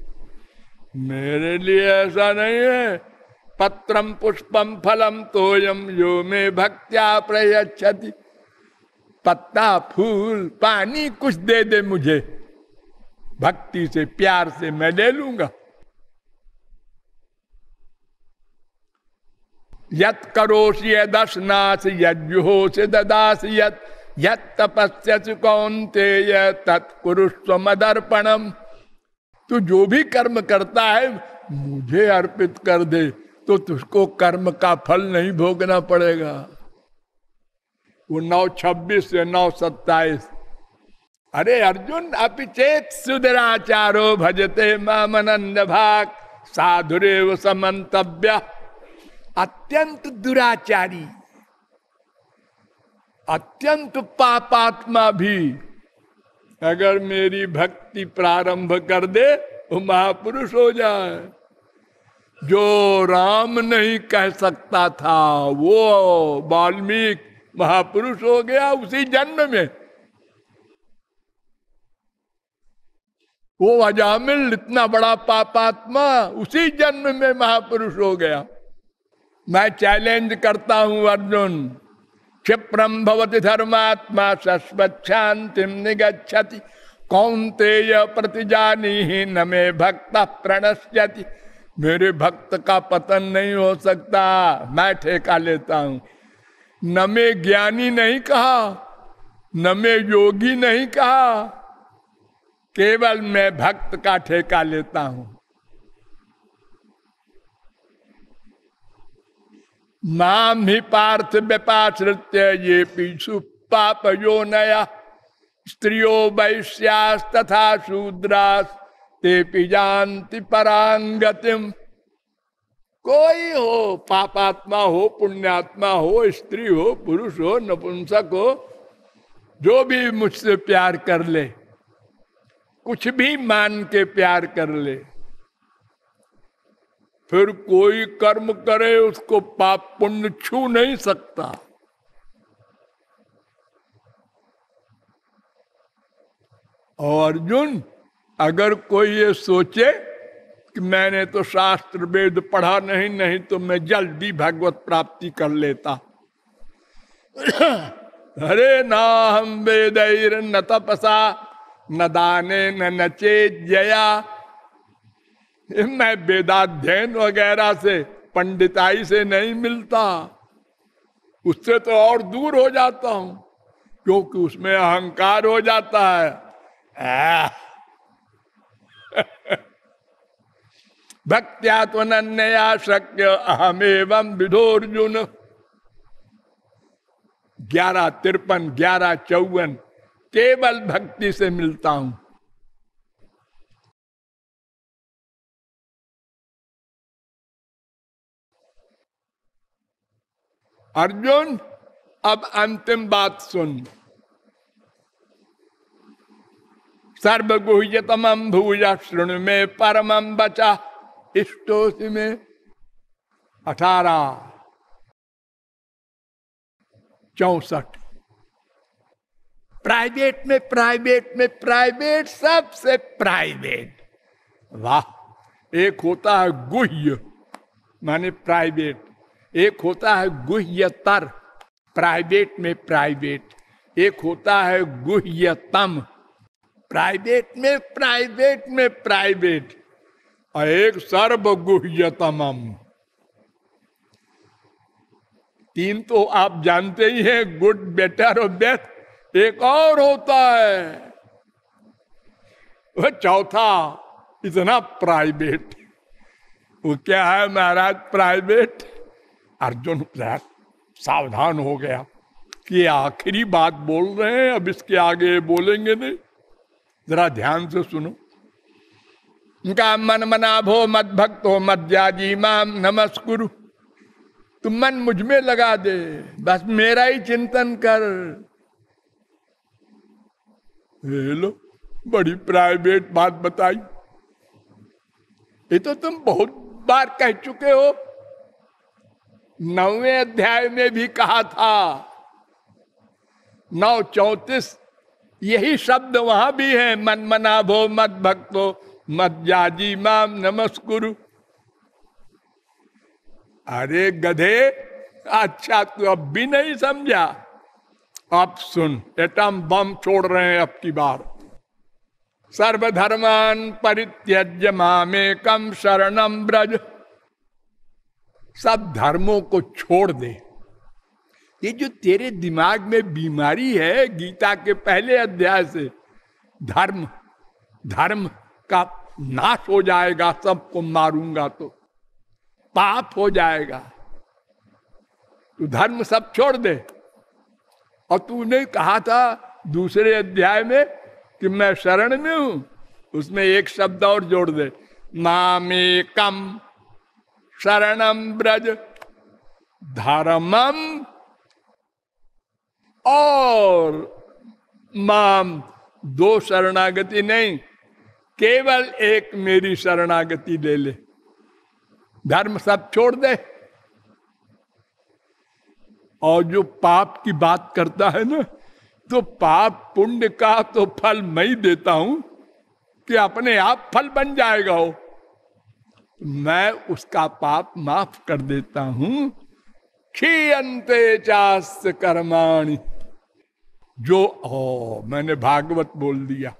मेरे लिए ऐसा नहीं है। पत्रम पुष्पम फलम तोयम यो में भक्त्या प्रयच्छति। पत्ता, फूल, पानी कुछ दे दे मुझे। भक्ति से, प्यार से मैं ले लूँगा। यत करोषि यदर्शनाश यज्जुहोश ददास यत यत कौनते तू जो भी कर्म करता है, मुझे अर्पित कर दे तो तुझको कर्म का फल नहीं भोगना पड़ेगा। वो नौ छब्बीस से नौ सत्ताईस। अरे अर्जुन, अपिचेत सुधराचारो भजते मामनंद भाग, साधुरेव समन्तव्य। अत्यंत दुराचारी, अत्यंत पापात्मा भी, अगर मेरी भक्ति प्रारंभ कर दे, वो महापुरुष हो जाए। जो राम नहीं कह सकता था, वो वाल्मीकि महापुरुष हो गया उसी जन्म में। वो अजामिल, इतना बड़ा पापात्मा उसी जन्म में महापुरुष हो गया। मैं चैलेंज करता हूँ अर्जुन। क्षिप्रम भवती धर्मात्मा शांति निगछति कौनते प्रतिजानी ही न मे भक्त प्रणश्यति। मेरे भक्त का पतन नहीं हो सकता। मैं ठेका लेता हूँ। न में ज्ञानी नहीं कहा, न में योगी नहीं कहा। केवल मैं भक्त का ठेका लेता हूँ। नाम ही पार्थ व्यपाश्रित्य ये पीछू पाप यो नया। स्त्रियो वैश्यास तथा शूद्रास, ते पिजान्ति परांगतिम कोई हो पापात्मा हो, पुण्यात्मा हो, स्त्री हो, पुरुष हो, नपुंसक हो, जो भी मुझसे प्यार कर ले, कुछ भी मान के प्यार कर ले फिर कोई कर्म करे, उसको पाप पुण्य छू नहीं सकता। और अर्जुन, अगर कोई ये सोचे कि मैंने तो शास्त्र वेद पढ़ा नहीं नहीं तो मैं जल्दी भगवत प्राप्ति कर लेता। अरे ना हम वेद न तपसा, न दाने न नचे जया मैं वेदाध्ययन वगैरह से, पंडिताई से नहीं मिलता। उससे तो और दूर हो जाता हूँ, क्योंकि उसमें अहंकार हो जाता है। भक्त्या तो नया शक्य अहम एवं विधोर्जुन ग्यारह तिरपन, ग्यारह चौवन, केवल भक्ति से मिलता हूँ। अर्जुन अब अंतिम बात सुन सर्वगुहतम भूज श्रृण में परम बचा इष्टोसी में अठारह चौसठ प्राइवेट में प्राइवेट में प्राइवेट सबसे प्राइवेट वाह एक होता है गुह्य माने प्राइवेट एक होता है गुह्यतर प्राइवेट में प्राइवेट एक होता है गुह्यतम प्राइवेट में प्राइवेट में प्राइवेट और एक सर्व गुह्यतम तीन तो आप जानते ही हैं गुड बेटर और बेस्ट एक और होता है, वह चौथा, इतना प्राइवेट वो क्या है महाराज प्राइवेट अर्जुन सावधान हो गया कि आखिरी बात बोल रहे हैं, अब इसके आगे बोलेंगे नहीं। जरा ध्यान से सुनो। उनका मन मना भो मत भक्त हो मत जाजी माम, नमस्कुरु। तुम मन मुझमें लगा दे, बस मेरा ही चिंतन कर। लो, बड़ी प्राइवेट बात बताई। ये तो तुम बहुत बार कह चुके हो। नौवे अध्याय में भी कहा था। नौ चौतीस, यही शब्द वहाँ भी है। मन मना भो मत भक्तो मत जाजी माम नमस्कुरु। अरे गधे अच्छा तू अब भी नहीं समझा। अब सुन, एटम बम छोड़ रहे हैं अब की बार। सर्वधर्मान परित्यज्य मामे कम शरणम ब्रज। सब धर्मों को छोड़ दे। ये जो तेरे दिमाग में बीमारी है, गीता के पहले अध्याय से, धर्म धर्म का नाश हो जाएगा, सबको मारूँगा तो पाप हो जाएगा। तू धर्म सब छोड़ दे। और तूने कहा था दूसरे अध्याय में कि मैं शरण में हूँ, उसमें एक शब्द और जोड़ दे नामे कम शरणम ब्रज धर्मम। और माम दो शरणागति नहीं, केवल एक मेरी शरणागति ले ले। धर्म सब छोड़ दे। और जो पाप की बात करता है ना तो पाप पुण्य का तो फल मैं ही देता हूँ, कि अपने आप फल बन जाएगा वो। मैं उसका पाप माफ़ कर देता हूँ। खीयंते चास्त कर्माणी। जो ओ मैंने भागवत बोल दिया।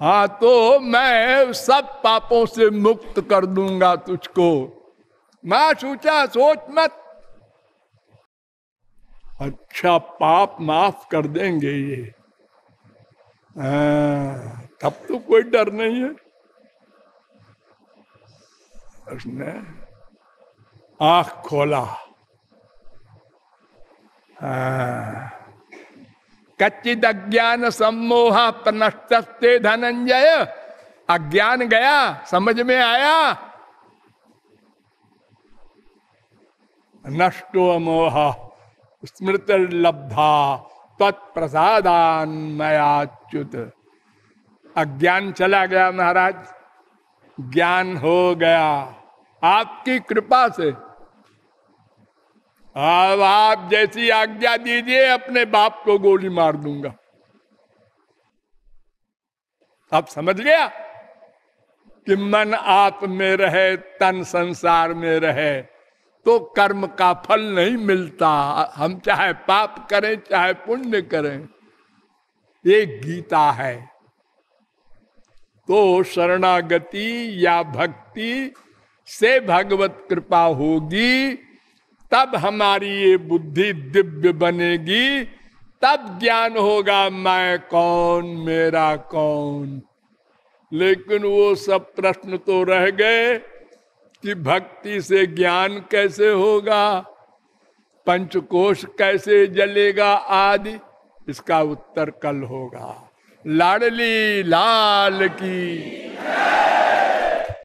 हाँ तो मैं सब पापों से मुक्त कर दूँगा तुझको। मैं सोचा सोच मत। अच्छा पाप माफ़ कर देंगे ये। आ, हाँ, तब तो कोई डर नहीं है। उसने आँख खोला कच्चित अज्ञान सम्मोह प्रनष्टे धनंजय अज्ञान गया समझ में आया नष्टो मोह स्मृत लब्धा तत्प्रसादान मयाच्युत अज्ञान चला गया महाराज ज्ञान हो गया आपकी कृपा से। अब आप जैसी आज्ञा दीजिए, अपने बाप को गोली मार दूँगा। आप समझ गया? कि मन आप में रहे, तन संसार में रहे तो कर्म का फल नहीं मिलता। हम चाहे पाप करें, चाहे पुण्य करें, ये गीता है। तो शरणागति या भक्ति से भगवत कृपा होगी, तब हमारी ये बुद्धि दिव्य बनेगी। तब ज्ञान होगा, मैं कौन, मेरा कौन? लेकिन वो सब प्रश्न तो रह गए कि भक्ति से ज्ञान कैसे होगा, पंचकोश कैसे जलेगा आदि, इसका उत्तर कल होगा। लाडली लाल की